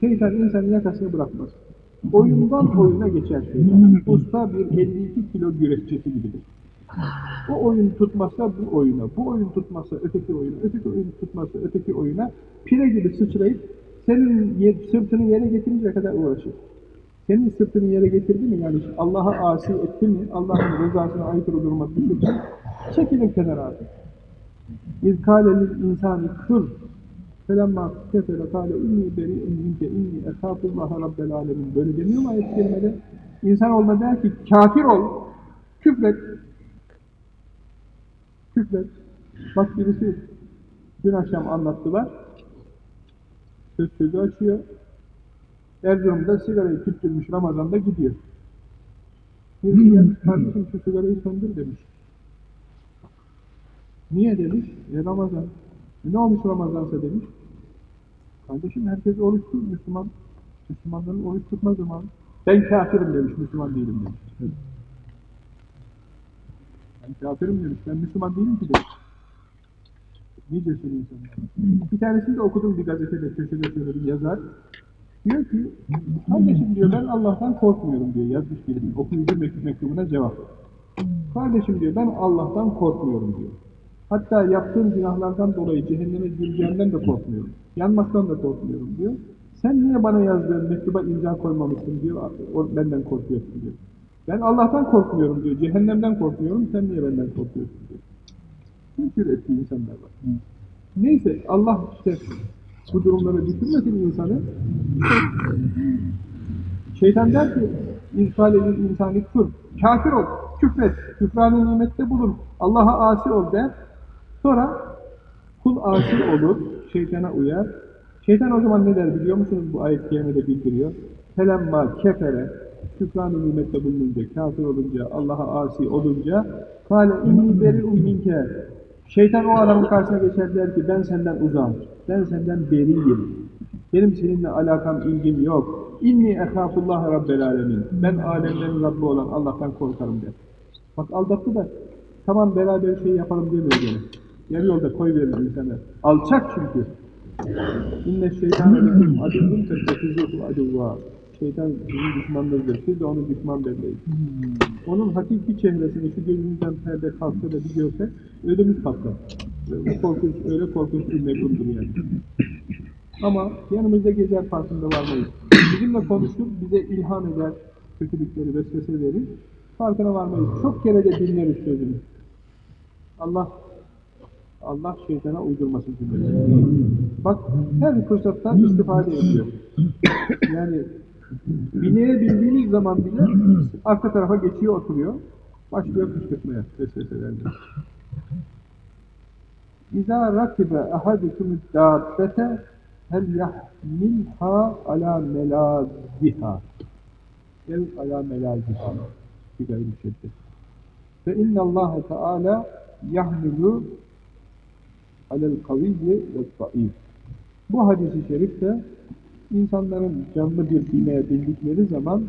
şeytan insanın yakasını bırakmaz. Oyundan oyuna geçer şeytan. Usta bir 52 kilo güreşçisi gibidir. Bu oyun tutmazsa bu oyuna, bu oyun tutmazsa öteki oyuna, öteki oyun tutmazsa öteki oyuna, pire gibi sıçrayıp senin ye- sırtını yere getirinceye kadar uğraşır. Senin sırtını yere getirdi mi, yani Allah'a asi etti mi, Allah'ın rızasına aykırı duruma düşürdü mü, çekilir kenara artık. İz kâlelil insâni kır, felemma kefere kâle inni beri'un minke inni esâfullâhe rabbel âlemin. Böyle demiyor mu ayet-i kerimede? İnsan olma der ki, kafir ol, küfret, küfret. Bak birisi dün akşam anlattılar. Söz sözü açıyor. Erzurum'da sigarayı tüttürmüş Ramazan'da gidiyor. Birisi gelmiş, kardeşim şu sigarayı söndür demiş. Niye demiş? E Ramazan. E ne olmuş Ramazansa demiş. Kardeşim herkes oruç tut, Müslüman. Müslümanların oruç tutma zamanı. Ben kafirim demiş, Müslüman değilim demiş. Ben kafirim demiş, ben Müslüman değilim ki demiş. Ne diyorsun insanlar? Bir tanesini de okudum bir gazetede, köşede şöyle bir yazar. Diyor ki, kardeşim diyor ben Allah'tan korkmuyorum diyor, yazmış birinin. Okuyucu mektubuna cevap. Kardeşim diyor ben Allah'tan korkmuyorum diyor. Hatta yaptığım günahlardan dolayı cehenneme gireceğimden de korkmuyorum. Yanmaktan da korkmuyorum diyor. Sen niye bana yazdığın mektuba imza koymamışsın diyor, o benden korkuyorsun diyor. Ben Allah'tan korkmuyorum diyor, cehennemden korkmuyorum, sen niye benden korkuyorsun diyor. Tür ettiği insanlar var. Neyse, Allah işte bu durumlara düşürmesin insanı. Şeytan der ki, İnsan edin insanı kır, kafir ol, küfret, küfranı nimette bulun, Allah'a asi ol der. Sonra kul asi olur, şeytana uyar. Şeytan o zaman ne der biliyor musunuz? Bu ayet kerimede bildiriyor. Felemma kefere, küfranı nimette bulununca, kafir olunca, Allah'a asi olunca, kâle inni beri'un minke. Şeytan o adamın karşısına geçer der ki, ben senden uzağım, ben senden beriyim. Benim seninle alakam, ilgim yok. İnni ehafullah rabbel alemin. Ben alemlerin Rabbi olan Allah'tan korkarım der. Bak aldattı da, tamam beraber şey yapalım demiyor gene. Yarı yolda koy verir insana. Alçak çünkü. İnne şeytanı lekum aduvun tettefizuhu aduvva. Şeytan sizin düşmanınızdır. Siz de onu düşman belleyin. Onun hakiki çehresini şu gözümüzden perde kalksa da bir görsek ödümüz patlar. Öyle korkunç, öyle korkunç bir mekuldur yani. Ama yanımızda gezer farkında varmayız. Bizimle konuşur, bize ilham eder, kötülükleri, vesvese verir. Farkına varmayız. Çok kere de dinleriz sözünü. Allah Allah şeytana uydurmasın cümlesi. Bak her fırsattan istifade ediyor. Yani binebildiğiniz zaman bile arka tarafa geçiyor oturuyor. Başlıyor kışkırtmaya vesveselerle. İzâ rakibe ahadükümü dâbbete hel yahmilha ala melâziha ev ala melâziha bir gayri şiddet. Ve inna Allah Teala yahmilu alel kaviyyi ve zayıf. Bu hadisi şerifte insanların canlı bir bineğe bildikleri zaman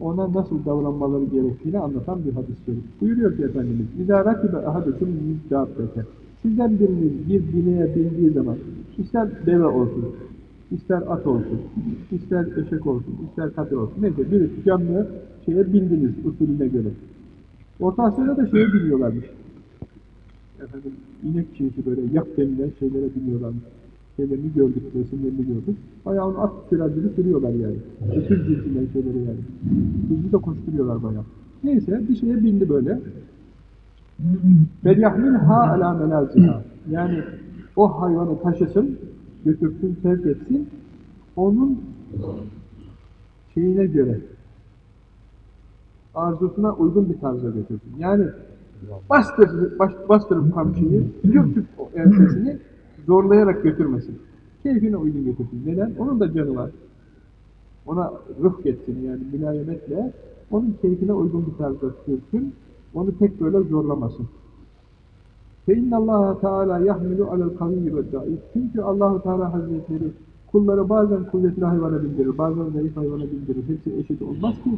ona nasıl davranmaları gerektiğini anlatan bir hadis-i şerif. Buyuruyor ki Efendimiz, اِذَا رَكِبَ اَحَدُكُمْ مِزْدَابَّةً Sizden biriniz bir bineğe bindiği zaman, ister deve olsun, ister at olsun, ister eşek olsun, ister katır olsun, neyse bir canlı şeye bindiniz usulüne göre. Orta Asya'da da şeye biniyorlarmış. Efendim, inek çiğsi böyle yak denilen şeylere biniyorlarmış. şeylerini gördük, resimlerini gördük. Ayağını at sürenleri sürüyorlar yani. Bütün cinsinden şeyleri yani. Bizi de koşturuyorlar bayağı. Neyse bir şeye bindi böyle. ha ala menazina. Yani o hayvanı taşısın, götürsün, sevk etsin. Onun şeyine göre, arzusuna uygun bir tarzda götürsün. Yani bastır, bastırıp kamçıyı, dürtüp ensesini, zorlayarak götürmesin. Keyfine uygun götürsün. Neden? Onun da canı var. Ona rıfk etsin yani mülayemetle, onun keyfine uygun bir tarzda sürsün, onu tek böyle zorlamasın. فَاِنَّ اللّٰهَ Teala yahmilu alel kaviyyi ve zayıf. Çünkü Allahu Teala Hazretleri kulları bazen kuvvetli hayvana bindirir, bazen zayıf hayvana bindirir. Hepsi eşit olmaz ki.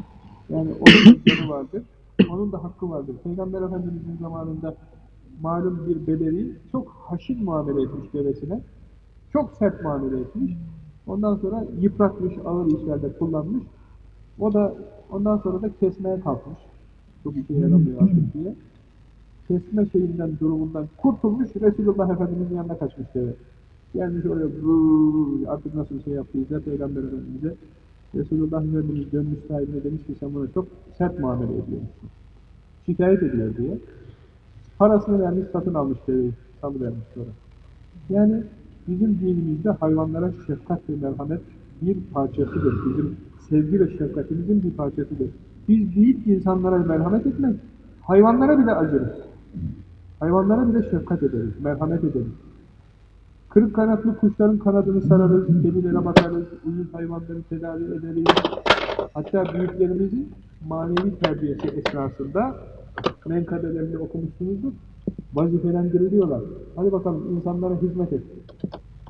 Yani onun da canı vardır, onun da hakkı vardır. Peygamber Efendimiz'in zamanında malum bir bedevi çok haşin muamele etmiş devesine. Çok sert muamele etmiş. Ondan sonra yıpratmış, ağır işlerde kullanmış. O da ondan sonra da kesmeye kalkmış. Çok işe yaramıyor artık diye. Kesme şeyinden, durumundan kurtulmuş, Resulullah Efendimiz'in yanına kaçmış deve. Gelmiş oraya artık nasıl bir şey yaptıysa Peygamber Efendimiz'e Resulullah Efendimiz dönmüş sahibine demiş ki sen buna çok sert muamele ediyormuşsun. Şikayet ediyor diye. Parasını vermiş, satın almış deveyi. Salıvermiş sonra. Yani bizim dinimizde hayvanlara şefkat ve merhamet bir parçasıdır. Bizim sevgi ve şefkatimizin bir parçasıdır. Biz değil insanlara merhamet etmek, hayvanlara bile acırız. Hayvanlara bile şefkat ederiz, merhamet ederiz. Kırık kanatlı kuşların kanadını sararız, kedilere bakarız, uyuz hayvanları tedavi ederiz. Hatta büyüklerimizin manevi terbiyesi esnasında menkıbelerini okumuşsunuzdur, vazifelendiriliyorlar. Hadi bakalım insanlara hizmet et.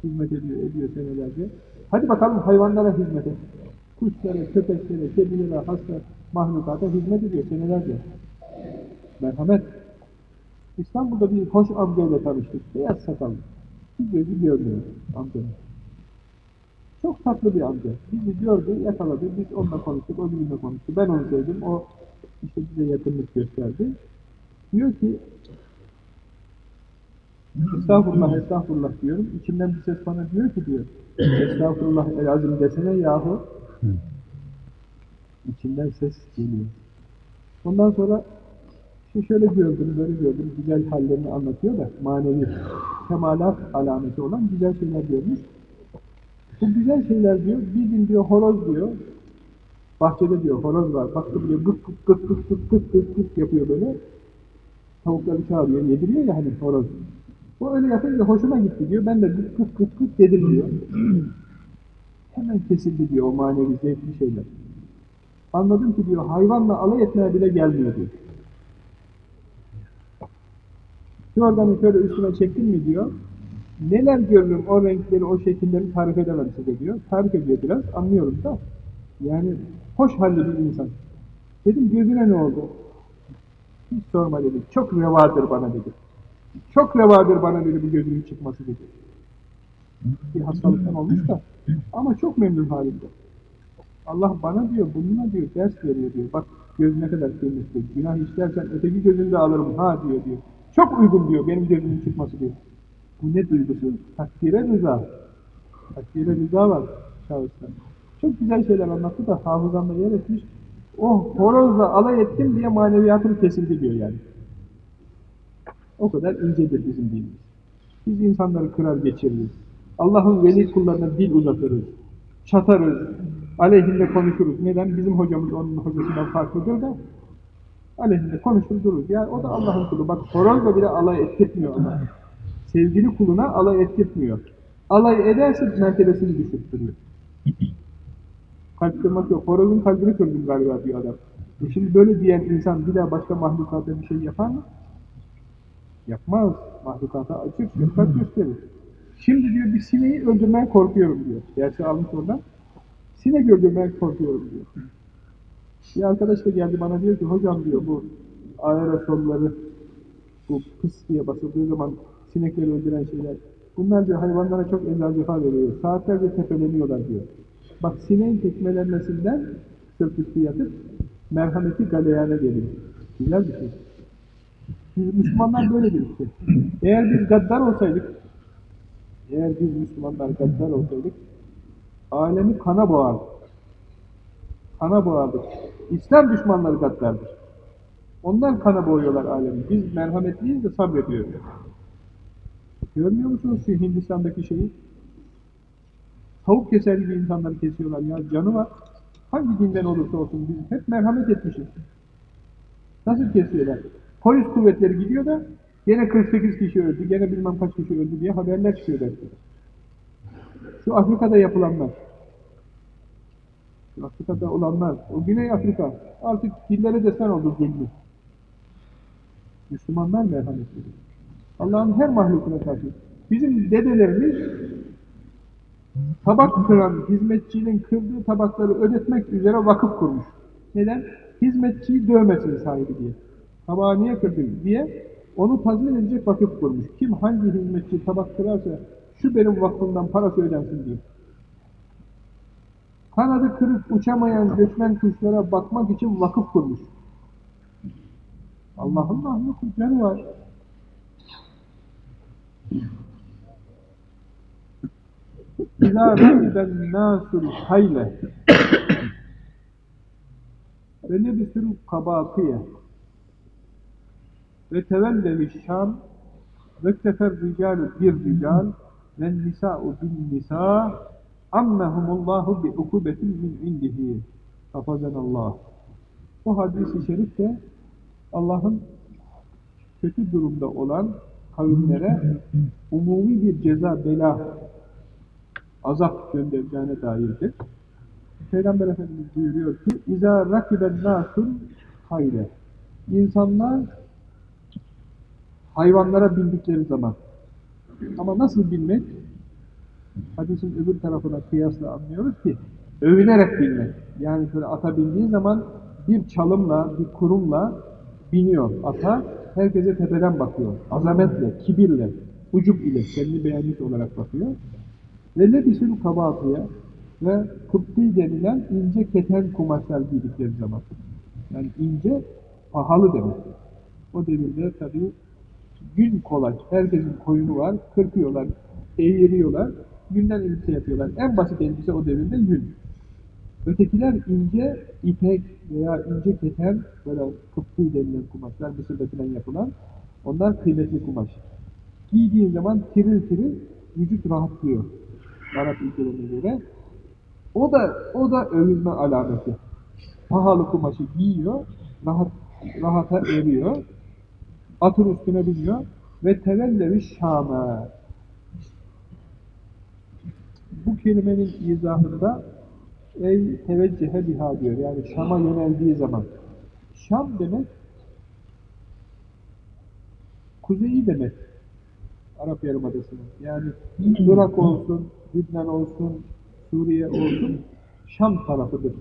Hizmet ediyor, ediyor senelerce. Hadi bakalım hayvanlara hizmet et. Kuşlara, köpeklere, kedilere, hasta mahlukata hizmet ediyor senelerce. Merhamet. İstanbul'da bir hoş amcayla tanıştık. Beyaz sakallı. Bir gözü görmüyor amcanın. Çok tatlı bir amca. Bizi gördü, yakaladı. Biz onunla konuştuk, o bizimle konuştu. Ben onu sevdim. O işte bize yakınlık gösterdi. Diyor ki Estağfurullah, estağfurullah diyorum. İçimden bir ses bana diyor ki diyor. Estağfurullah el azim desene yahu. İçinden ses geliyor. Ondan sonra işte şöyle gördüm, böyle gördüm. Güzel hallerini anlatıyor da manevi kemalat alameti olan güzel şeyler görmüş. Bu güzel şeyler diyor, bir gün diyor horoz diyor, bahçede diyor horoz var, baktı diyor gık gık gık gık gık gık gık gık yapıyor böyle. Tavukları çağırıyor, yediriyor ya hani horoz. O öyle yapınca hoşuma gitti diyor, ben de gık gık gık gık dedim diyor. Hemen kesildi diyor o manevi zevkli şeyler. Anladım ki diyor, hayvanla alay etmeye bile gelmiyor diyor. Şu organı şöyle üstüne çektin mi diyor, neler görürüm o renkleri, o şekilleri tarif edemem size diyor. Tarif ediyor biraz, anlıyorum da. Yani hoş halli bir insan. Dedim gözüne ne oldu? Hiç sorma dedi. Çok revadır bana dedi. Çok revadır bana dedi bu gözünün çıkması dedi. Bir hastalıktan olmuş da. Ama çok memnun halimde. Allah bana diyor, bununla diyor, ders veriyor diyor. Bak göz ne kadar kıymetli. Günah işlersen öteki gözünü de alırım ha diyor diyor. Çok uygun diyor benim gözümün çıkması diyor. Bu ne duygusu? Takdire rıza. Takdire rıza var şahıstan. Çok güzel şeyler anlattı da hafızamda yer etmiş. Oh horozla alay ettim diye maneviyatım kesildi diyor yani. O kadar incedir bizim dinimiz. Biz insanları kırar geçiririz. Allah'ın veli kullarına dil uzatırız. Çatarız. Aleyhinde konuşuruz. Neden? Bizim hocamız onun hocasından farklıdır da aleyhinde konuşur dururuz. Yani o da Allah'ın kulu. Bak horozla bile alay ettirtmiyor Allah. Sevgili kuluna alay ettirtmiyor. Alay ederse mertebesini düşürtürüyor. Kalp kırmak yok. Horozun kalbini kırdım galiba diyor adam. E şimdi böyle diyen insan bir daha başka mahlukata bir şey yapar mı? Yapmaz. Mahlukata açık, şefkat gösterir. Şimdi diyor bir sineği öldürmeye korkuyorum diyor. Gerçi almış oradan. Sinek öldürmeye korkuyorum diyor. Bir arkadaş da geldi bana diyor ki hocam diyor bu aerosolları bu pıs diye basıldığı zaman sinekleri öldüren şeyler bunlar diyor hayvanlara çok ezal cefa veriyor. Saatlerce tepeleniyorlar diyor. Bak sineğin tekmelenmesinden üstü yatıp merhameti galeyana geliyor. Güzel bir şey. Biz Müslümanlar böyledir işte. Eğer biz gaddar olsaydık eğer biz Müslümanlar gaddar olsaydık alemi kana boğardık. Kana boğardık. İslam düşmanları gaddardır. Onlar kana boğuyorlar alemi. Biz merhametliyiz de sabrediyoruz. Görmüyor musunuz şu Hindistan'daki şeyi? Tavuk keser gibi insanları kesiyorlar ya. Canı var. Hangi dinden olursa olsun biz hep merhamet etmişiz. Nasıl kesiyorlar? Polis kuvvetleri gidiyor da gene 48 kişi öldü, gene bilmem kaç kişi öldü diye haberler çıkıyor derste. Şu Afrika'da yapılanlar. Şu Afrika'da olanlar, o Güney Afrika artık dillere desen oldu zulmü. Müslümanlar merhametli. Allah'ın her mahlukuna karşı. Bizim dedelerimiz tabak kıran hizmetçinin kırdığı tabakları ödetmek üzere vakıf kurmuş. Neden? Hizmetçiyi dövmesin sahibi diye. Tabağı niye kırdın diye onu tazmin edecek vakıf kurmuş. Kim hangi hizmetçi tabak kırarsa şu benim vakfımdan parası ödensin diye. Kanadı kırıp uçamayan göçmen kuşlara bakmak için vakıf kurmuş. Allah'ın mahluku canı var. İlâ râhiben nâsul hayle ve nebisül kabâtiye ve tevellevi şam ve tefer ricalu bir rical ve nisa'u bin nisa ammehumullahu bi ukubetin min indihi. Hafazanallah. Bu hadis-i şerif de Allah'ın kötü durumda olan kavimlere umumi bir ceza, bela, azap göndereceğine dairdir. Peygamber Efendimiz buyuruyor ki İzâ rakiben nâsun hayre İnsanlar hayvanlara bindikleri zaman ama nasıl binmek? Hadisin öbür tarafına kıyasla anlıyoruz ki övünerek binmek. Yani şöyle ata bindiği zaman bir çalımla, bir kurumla biniyor ata. Herkese tepeden bakıyor. Azametle, kibirle, ucup ile kendini beğenmiş olarak bakıyor. Ve lebisül kabatıya ve kıptı denilen ince keten kumaşlar giydikleri zaman. Yani ince, pahalı demek. O devirde tabii gün kolay. Herkesin koyunu var. Kırpıyorlar, eğiriyorlar. Günden elbise yapıyorlar. En basit elbise o devirde yün. Ötekiler ince ipek veya ince keten böyle kıptı denilen kumaşlar, Mısır'da falan yapılan onlar kıymetli kumaş. Giydiğin zaman tiril tiril vücut rahatlıyor. Arap ülkelerine göre. O da o da övülme alameti. Pahalı kumaşı giyiyor, rahat rahata eriyor. Atın üstüne biniyor ve tevellevi şame. Bu kelimenin izahında ey teveccühe biha diyor. Yani Şam'a yöneldiği zaman. Şam demek kuzeyi demek. Arap Yarımadası'nın. Yani Irak olsun, Lübnan olsun, Suriye olsun, Şam tarafıdır.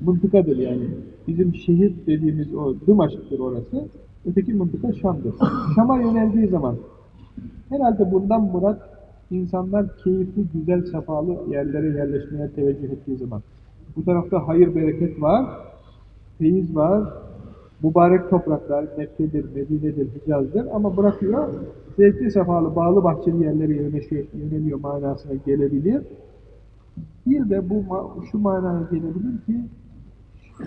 Mıntıkadır yani. Bizim şehir dediğimiz o Dımaşk'tır orası. Öteki mıntıka Şam'dır. Şam'a yöneldiği zaman herhalde bundan murat insanlar keyifli, güzel, sefalı yerlere yerleşmeye teveccüh ettiği zaman. Bu tarafta hayır, bereket var, feyiz var, mübarek topraklar, Mekke'dir, Medine'dir, Hicaz'dır ama bırakıyor, zevkli, sefalı, bağlı, bahçeli yerlere yöneliyor, yöneliyor manasına gelebilir. Bir de bu şu manaya gelebilir ki,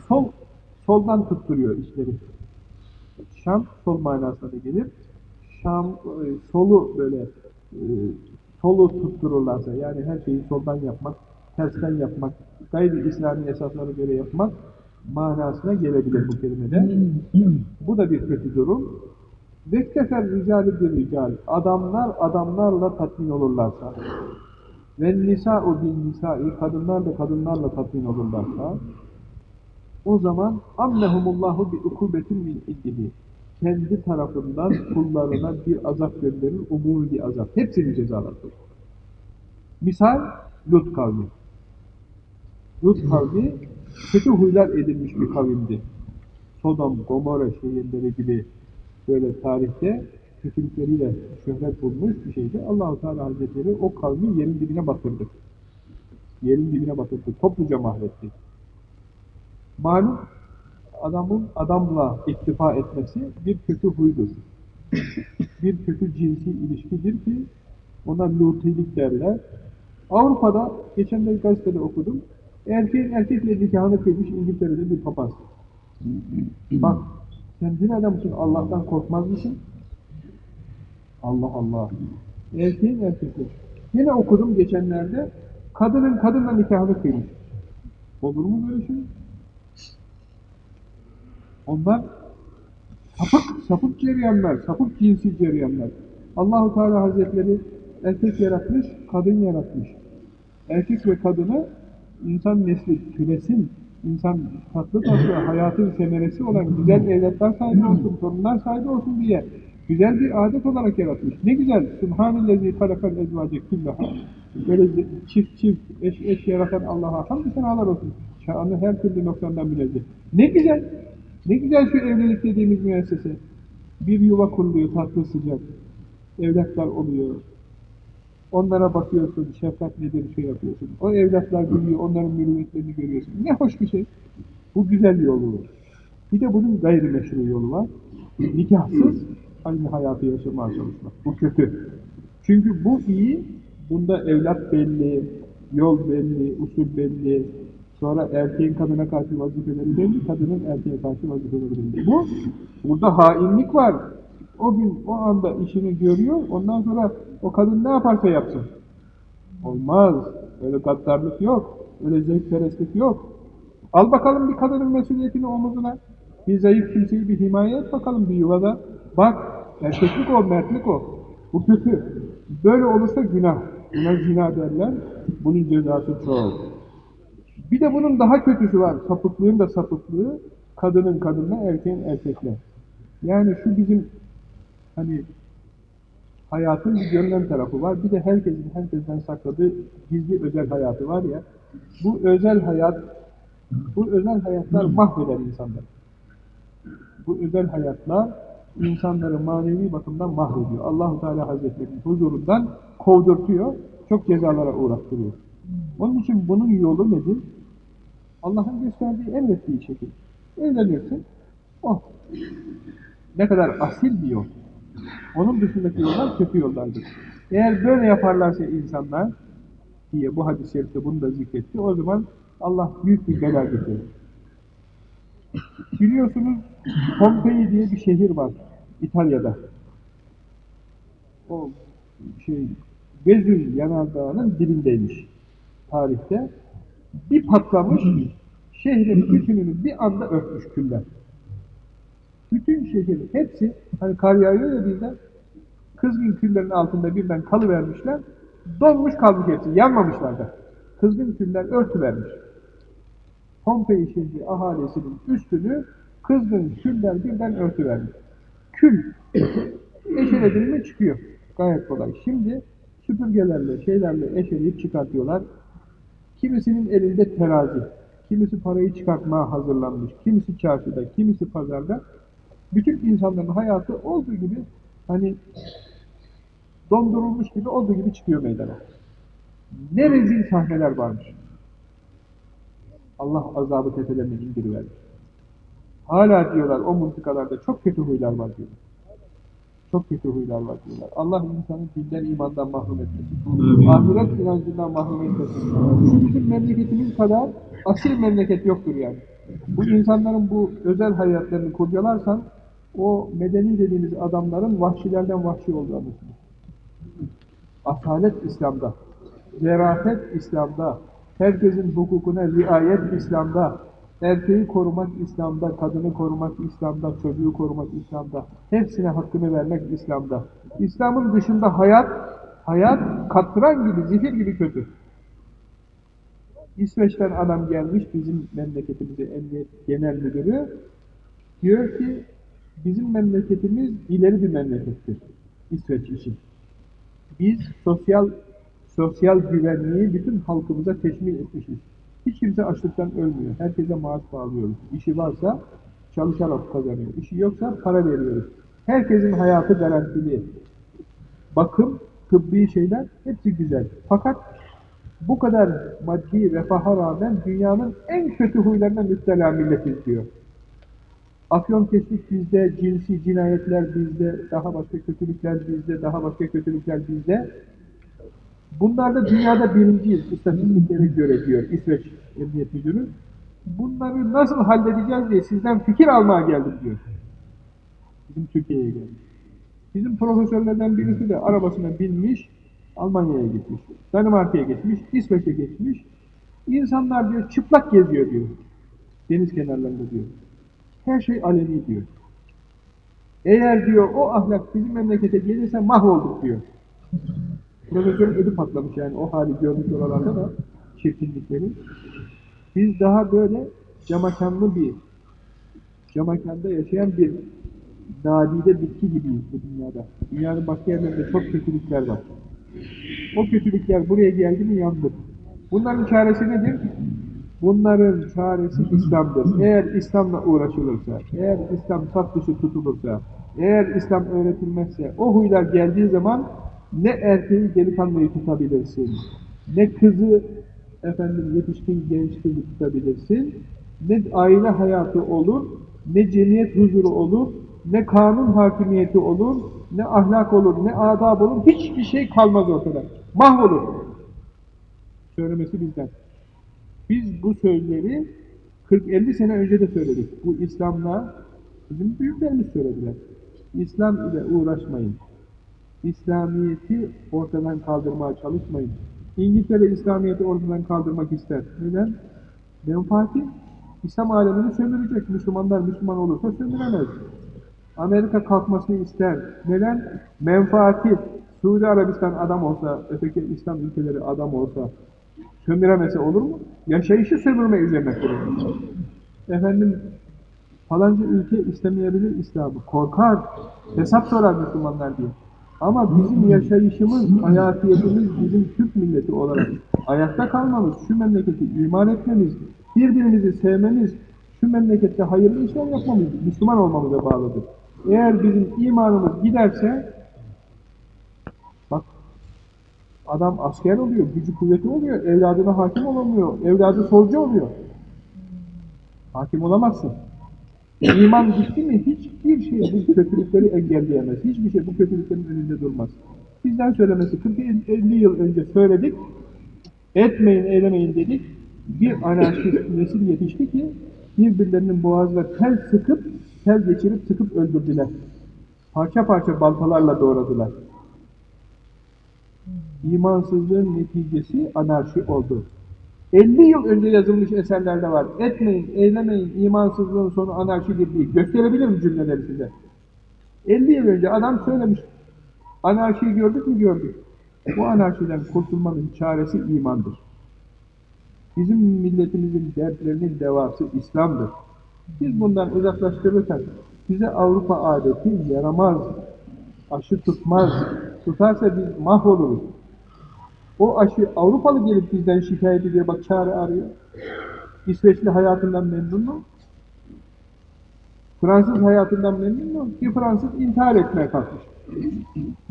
sol, soldan tutturuyor işleri. Şam, sol manasına da gelir. Şam, e, solu böyle, e, solu tuttururlarsa, yani her şeyi soldan yapmak, tersten yapmak, gayri İslami esaslara göre yapmak, manasına gelebilir bu kelimede. bu da bir kötü durum. Vektefer ricali bir rical. Adamlar adamlarla tatmin olurlarsa ve nisa'u bin nisa'i kadınlar da kadınlarla tatmin olurlarsa O zaman annehumullahu bi ukubetin min indihi. Kendi tarafından kullarına bir azap gönderir, umumi bir azap. Hepsini cezalandırır. Misal Lut kavmi. Lut kavmi kötü huylar edilmiş bir kavimdi. Sodom, Gomorra şehirleri gibi böyle tarihte kötülükleriyle şöhret bulmuş bir şeydi. Allahu Teala Hazretleri o kavmi yerin dibine batırdı. Yerin dibine batırdı. Topluca mahvetti. Malum adamın adamla iktifa etmesi bir kötü huydur. bir kötü cinsi ilişkidir ki ona lutilik derler. Avrupa'da geçen de gazetede okudum. Erkeğin erkekle nikahını kıymış İngiltere'de bir papaz. Bak sen din adamısın Allah'tan korkmaz mısın? Allah Allah. Erkeğin erkekle. Yine okudum geçenlerde. Kadının kadınla nikahını kıymış. Olur mu böyle şey? Onlar sapık, sapık cereyanlar, sapık cinsi cereyanlar. Allahu Teala Hazretleri erkek yaratmış, kadın yaratmış. Erkek ve kadını insan nesli türesin, insan tatlı tatlı hayatın semeresi olan güzel evlatlar sahibi olsun, torunlar sahibi olsun diye güzel bir adet olarak yaratmış. Ne güzel. Sübhanellezi halakal ezvace küllaha. Böyle çift çift, eş eş yaratan Allah'a hamdü senalar olsun. Şanı her türlü noktadan münezzeh. Ne güzel. Ne güzel şu evlilik dediğimiz müessese. Bir yuva kuruluyor tatlı sıcak. Evlatlar oluyor. Onlara bakıyorsun, şefkat nedir şey yapıyorsun. O evlatlar büyüyor, onların mürüvvetlerini görüyorsun. Ne hoş bir şey. Bu güzel yolu. Bir de bunun gayrimeşru yolu var. Nikahsız aynı hayatı yaşamaya çalışmak. Bu kötü. Çünkü bu iyi, bunda evlat belli, yol belli, usul belli, sonra erkeğin kadına karşı vazifeleri belli, kadının erkeğe karşı vazifeleri belli. Bu, burada hainlik var. O gün, o anda işini görüyor, ondan sonra o kadın ne yaparsa yapsın. Olmaz. Öyle gaddarlık yok. Öyle zevkperestlik yok. Al bakalım bir kadının mesuliyetini omuzuna. Bir zayıf kimseyi bir himaye et bakalım bir yuvada. Bak, erkeklik o, mertlik o. Bu kötü. Böyle olursa günah. Buna zina derler. Bunun cezası çok. Bir de bunun daha kötüsü var. Sapıklığın da sapıklığı. Kadının kadınla, erkeğin erkekle. Yani şu bizim hani hayatın bir görünen tarafı var. Bir de herkesin herkesten sakladığı gizli özel hayatı var ya. Bu özel hayat, bu özel hayatlar mahveder insanları. Bu özel hayatlar insanları manevi bakımdan mahvediyor. Allahu Teala Hazretleri'nin huzurundan kovdurtuyor, çok cezalara uğrattırıyor. Onun için bunun yolu nedir? Allah'ın gösterdiği, emrettiği şekil. Evlenirsin, oh. Ne kadar asil bir yol. Onun dışındaki yollar kötü yollardır. Eğer böyle yaparlarsa insanlar, diye bu hadis-i şerifte bunu da zikretti, o zaman Allah büyük bir bela getirir. Biliyorsunuz Pompei diye bir şehir var İtalya'da. O şey Vezüv yanardağının dibindeymiş tarihte. Bir patlamış, şehrin bütününü bir anda örtmüş küller. Bütün şehir, hepsi, hani kar yağıyor ya birden, kızgın küllerin altında birden kalıvermişler, donmuş kalmış hepsi, yanmamışlar da. Kızgın küller örtüvermiş. Pompei şehri ahalisinin üstünü kızgın küller birden örtüvermiş. Kül, eşeledin mi çıkıyor. Gayet kolay. Şimdi süpürgelerle, şeylerle eşeleyip çıkartıyorlar. Kimisinin elinde terazi, kimisi parayı çıkartmaya hazırlanmış, kimisi çarşıda, kimisi pazarda. Bütün insanların hayatı olduğu gibi hani dondurulmuş gibi olduğu gibi çıkıyor meydana. Ne rezil sahneler varmış. Allah azabı tepelerini indirivermiş. Hala diyorlar o mıntıkalarda çok kötü huylar var diyorlar. Çok kötü huylar var diyorlar. Allah insanı dinden imandan mahrum etmesin. Ahiret inancından mahrum etmesin. Şu bizim memleketimiz kadar asil memleket yoktur yani. Bu insanların bu özel hayatlarını kurcalarsan o medeni dediğimiz adamların vahşilerden vahşi olduğu anlaşılır. Asalet İslam'da, zerafet İslam'da, herkesin hukukuna riayet İslam'da, erkeği korumak İslam'da, kadını korumak İslam'da, çocuğu korumak İslam'da, hepsine hakkını vermek İslam'da. İslam'ın dışında hayat, hayat katran gibi, zifir gibi kötü. İsveç'ten adam gelmiş bizim memleketimize emniyet genel müdürü. Diyor ki bizim memleketimiz ileri bir memlekettir İsveç için. Biz sosyal sosyal güvenliği bütün halkımıza teşmil etmişiz. Hiç kimse açlıktan ölmüyor. Herkese maaş bağlıyoruz. İşi varsa çalışarak kazanıyor. İşi yoksa para veriyoruz. Herkesin hayatı garantili. Bakım, tıbbi şeyler hepsi güzel. Fakat bu kadar maddi refaha rağmen dünyanın en kötü huylarına müptela milletiz diyor. Afyon keşlik bizde, cinsi cinayetler bizde, daha başka kötülükler bizde, daha başka kötülükler bizde. Bunlarda dünyada birinciyiz istatistiklere göre diyor İsveç Emniyet Müdürü. Bunları nasıl halledeceğiz diye sizden fikir almaya geldim diyor. Bizim Türkiye'ye gelmiş. Bizim profesörlerden birisi de arabasına binmiş, Almanya'ya gitmiş, Danimarka'ya gitmiş, İsveç'e geçmiş. İnsanlar diyor çıplak geziyor diyor. Deniz kenarlarında diyor. Her şey aleni diyor. Eğer diyor o ahlak bizim memlekete gelirse mahvolduk diyor. Profesörün ödü patlamış yani o hali görmüş oralarda da çirkinlikleri. Biz daha böyle camakanlı bir, camakanda yaşayan bir nadide bitki gibiyiz bu dünyada. Dünyanın başka yerlerinde çok kötülükler var. O kötülükler buraya geldi mi yandık. Bunların çaresi nedir? Bunların çaresi İslam'dır. Eğer İslam'la uğraşılırsa, eğer İslam saf dışı tutulursa, eğer İslam öğretilmezse, o huylar geldiği zaman ne erkeği delikanlıyı tutabilirsin, ne kızı efendim yetişkin genç kızı tutabilirsin, ne aile hayatı olur, ne cemiyet huzuru olur, ne kanun hakimiyeti olur, ne ahlak olur, ne adab olur, hiçbir şey kalmaz ortada. Mahvolur. Söylemesi bizden. Biz bu sözleri 40-50 sene önce de söyledik. Bu İslam'la bizim büyüklerimiz söylediler. İslam ile uğraşmayın. İslamiyeti ortadan kaldırmaya çalışmayın. İngiltere İslamiyeti ortadan kaldırmak ister. Neden? Menfaati İslam alemini sömürecek. Müslümanlar Müslüman olursa sömüremez. Amerika kalkmasını ister. Neden? Menfaati Suudi Arabistan adam olsa, öteki İslam ülkeleri adam olsa sömüremese olur mu? Yaşayışı sömürme üzerine kurulur. Efendim falanca ülke istemeyebilir İslam'ı. Korkar. Hesap sorar Müslümanlar diye. Ama bizim yaşayışımız, hayatiyetimiz bizim Türk milleti olarak ayakta kalmamız, şu memleketi iman etmemiz, birbirimizi sevmemiz, şu memlekette hayırlı işler yapmamız, Müslüman olmamıza bağlıdır. Eğer bizim imanımız giderse, bak adam asker oluyor, gücü kuvveti oluyor, evladına hakim olamıyor, evladı solcu oluyor. Hakim olamazsın. İman gitti mi hiçbir şey bu kötülükleri engelleyemez. Hiçbir şey bu kötülüklerin önünde durmaz. Bizden söylemesi 40-50 yıl önce söyledik. Etmeyin, eylemeyin dedik. Bir anarşist nesil yetişti ki birbirlerinin boğazına tel sıkıp, tel geçirip sıkıp öldürdüler. Parça parça baltalarla doğradılar. İmansızlığın neticesi anarşi oldu. 50 yıl önce yazılmış eserlerde var. Etmeyin, eylemeyin, imansızlığın sonu anarşidir diye. Gösterebilir mi cümleleri size? 50 yıl önce adam söylemiş. Anarşiyi gördük mü gördük. Bu anarşiden kurtulmanın çaresi imandır. Bizim milletimizin dertlerinin devası İslam'dır. Biz bundan uzaklaştırırsak bize Avrupa adeti yaramaz, aşı tutmaz. Tutarsa biz mahvoluruz. O aşı Avrupalı gelip bizden şikayet ediyor, bak çare arıyor. İsveçli hayatından memnun mu? Fransız hayatından memnun mu? Bir Fransız intihar etmeye kalkmış.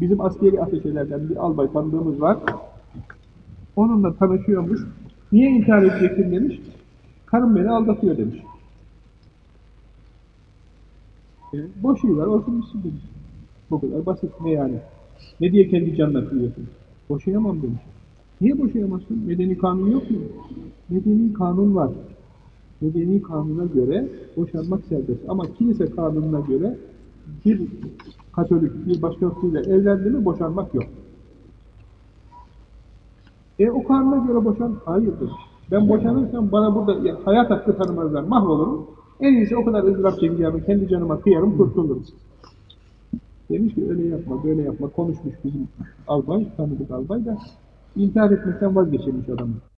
Bizim askeri ateşelerden bir albay tanıdığımız var. Onunla tanışıyormuş. Niye intihar edeceksin demiş. Karım beni aldatıyor demiş. E, boşuyorlar, bitsin demiş. Bu kadar basit ne yani? Ne diye kendi canına kıyıyorsun? Boşayamam demiş. Niye boşayamazsın? Medeni kanun yok mu? Medeni kanun var. Medeni kanuna göre boşanmak serbest. Ama kilise kanununa göre bir katolik bir başkasıyla evlendi mi boşanmak yok. E o kanuna göre boşan, hayır demiş. Ben boşanırsam bana burada ya, hayat hakkı tanımazlar, mahvolurum. En iyisi o kadar ızdırap çekeceğimi kendi canıma kıyarım, kurtulurum. Demiş ki öyle yapma, böyle yapma. Konuşmuş bizim albay, tanıdık albay da intihar etmekten vazgeçirmiş adamı.